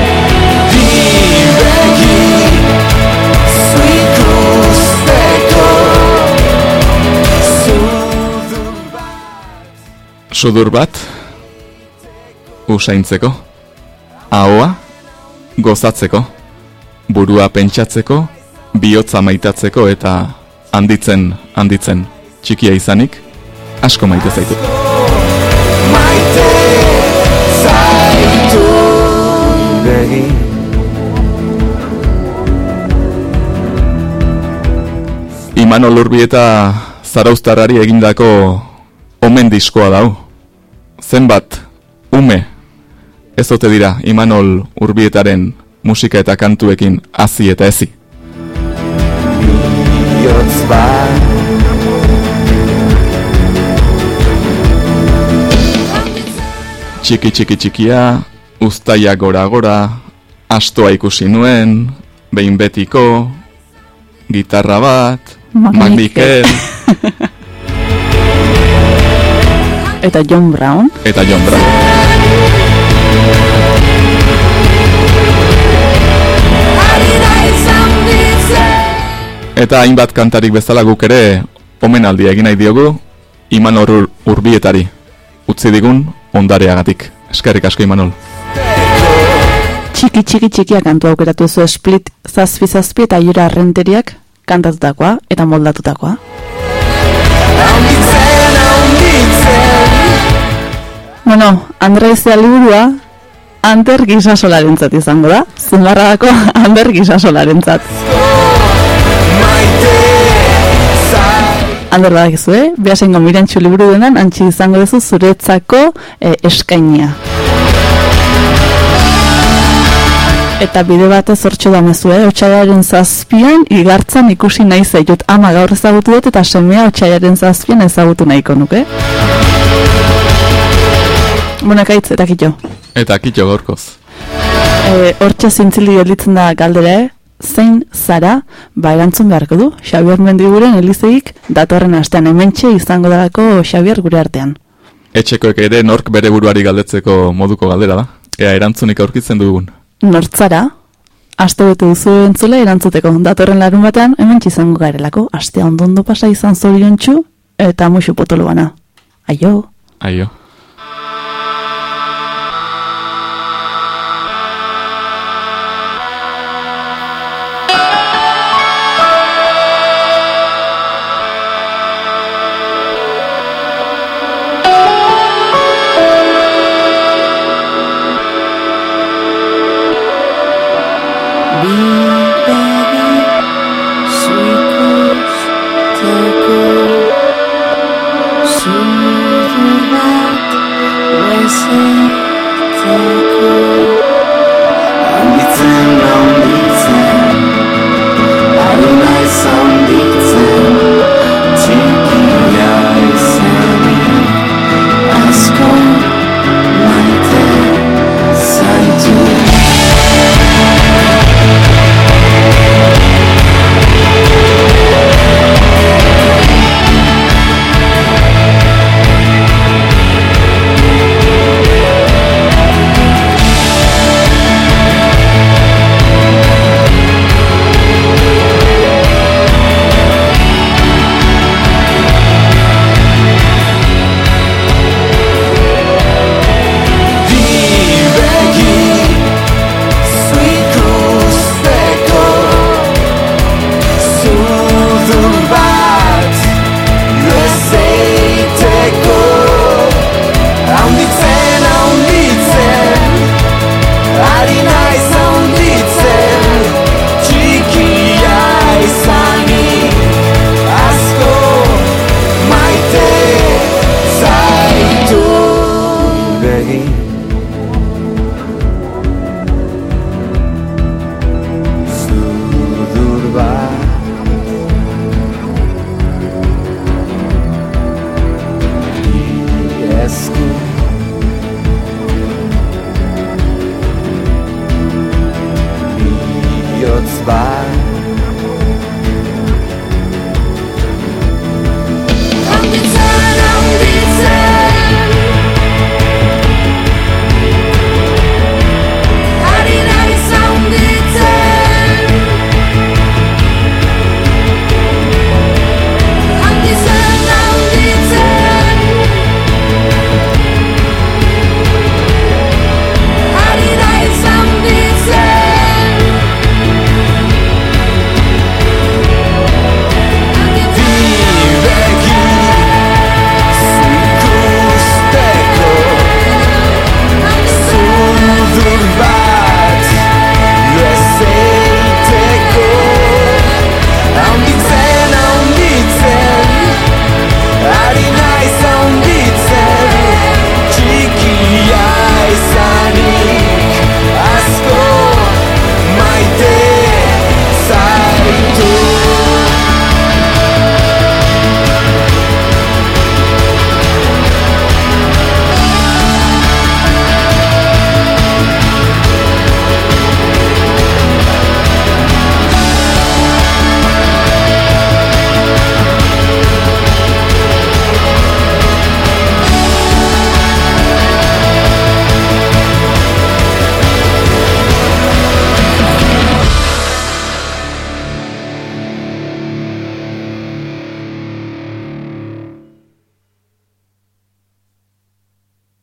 Sudur bat, usaintzeko, ahoa, gozatzeko, burua pentsatzeko, bihotza maitatzeko eta handitzen, handitzen, txikia izanik, asko maite zaitut. Begi Imanol Urbieta zarauztarrari egindako omen diskoa dau. Zenbat, ume, ez ote dira Imanol Urbietaren musika eta kantuekin hazi eta ezi. bihotz bat Txiki txiki txikia, uztaia gora gora, astoa ikusi nuen, behin betiko, gitarra bat, Magnikel. (laughs) Eta John Brown. eta John Brown. Eta hainbat kantarik bezala guk ere omenaldia egin nahi diogu Imanol Ur- Urbietari utzi digun ondareagatik. Eskerrik asko Imanol. Txiki, txiki, txikia kantu aukeratu zu split zazpi zazpi eta jura renteriak kantatutakoa eta moldatutakoa. Bueno, Andreizea liburua Ander gisasolarentzat izango da. Zumarragako (laughs) Ander gisasolarentzat. Ander badakizu, eh? Behasengo mirantxu liburu denan, antxi izango duzu zuretzako eh, eskainia. Eta bide batez hortxo da mezu, eh? Otxaiaren zazpian, igartzan ikusi nahi zaitut ama gaur ezagutu dut eta semea otxaiaren zazpian ezagutu nahiko nuke. Bueno, ekaitz, eta kitxo. Eta kitxo gaurkoz. E, hortxe zintzili gelditzen da galdera, eh? zein zara, ba erantzun beharko du, Xabier Mendiguren elizeik datorren astean hementxe izango dalako Xabier gure artean. Etxekoek ere nork bere buruari galdetzeko moduko galdera da. Ea erantzunik aurkitzen dugun. Nortzara, aste bete duzu entzule erantzuteko, datorren larun batean hementxe izango garelako, astea ondondo pasa izan zoriontsu eta musu potolo bana. Aio! Aio.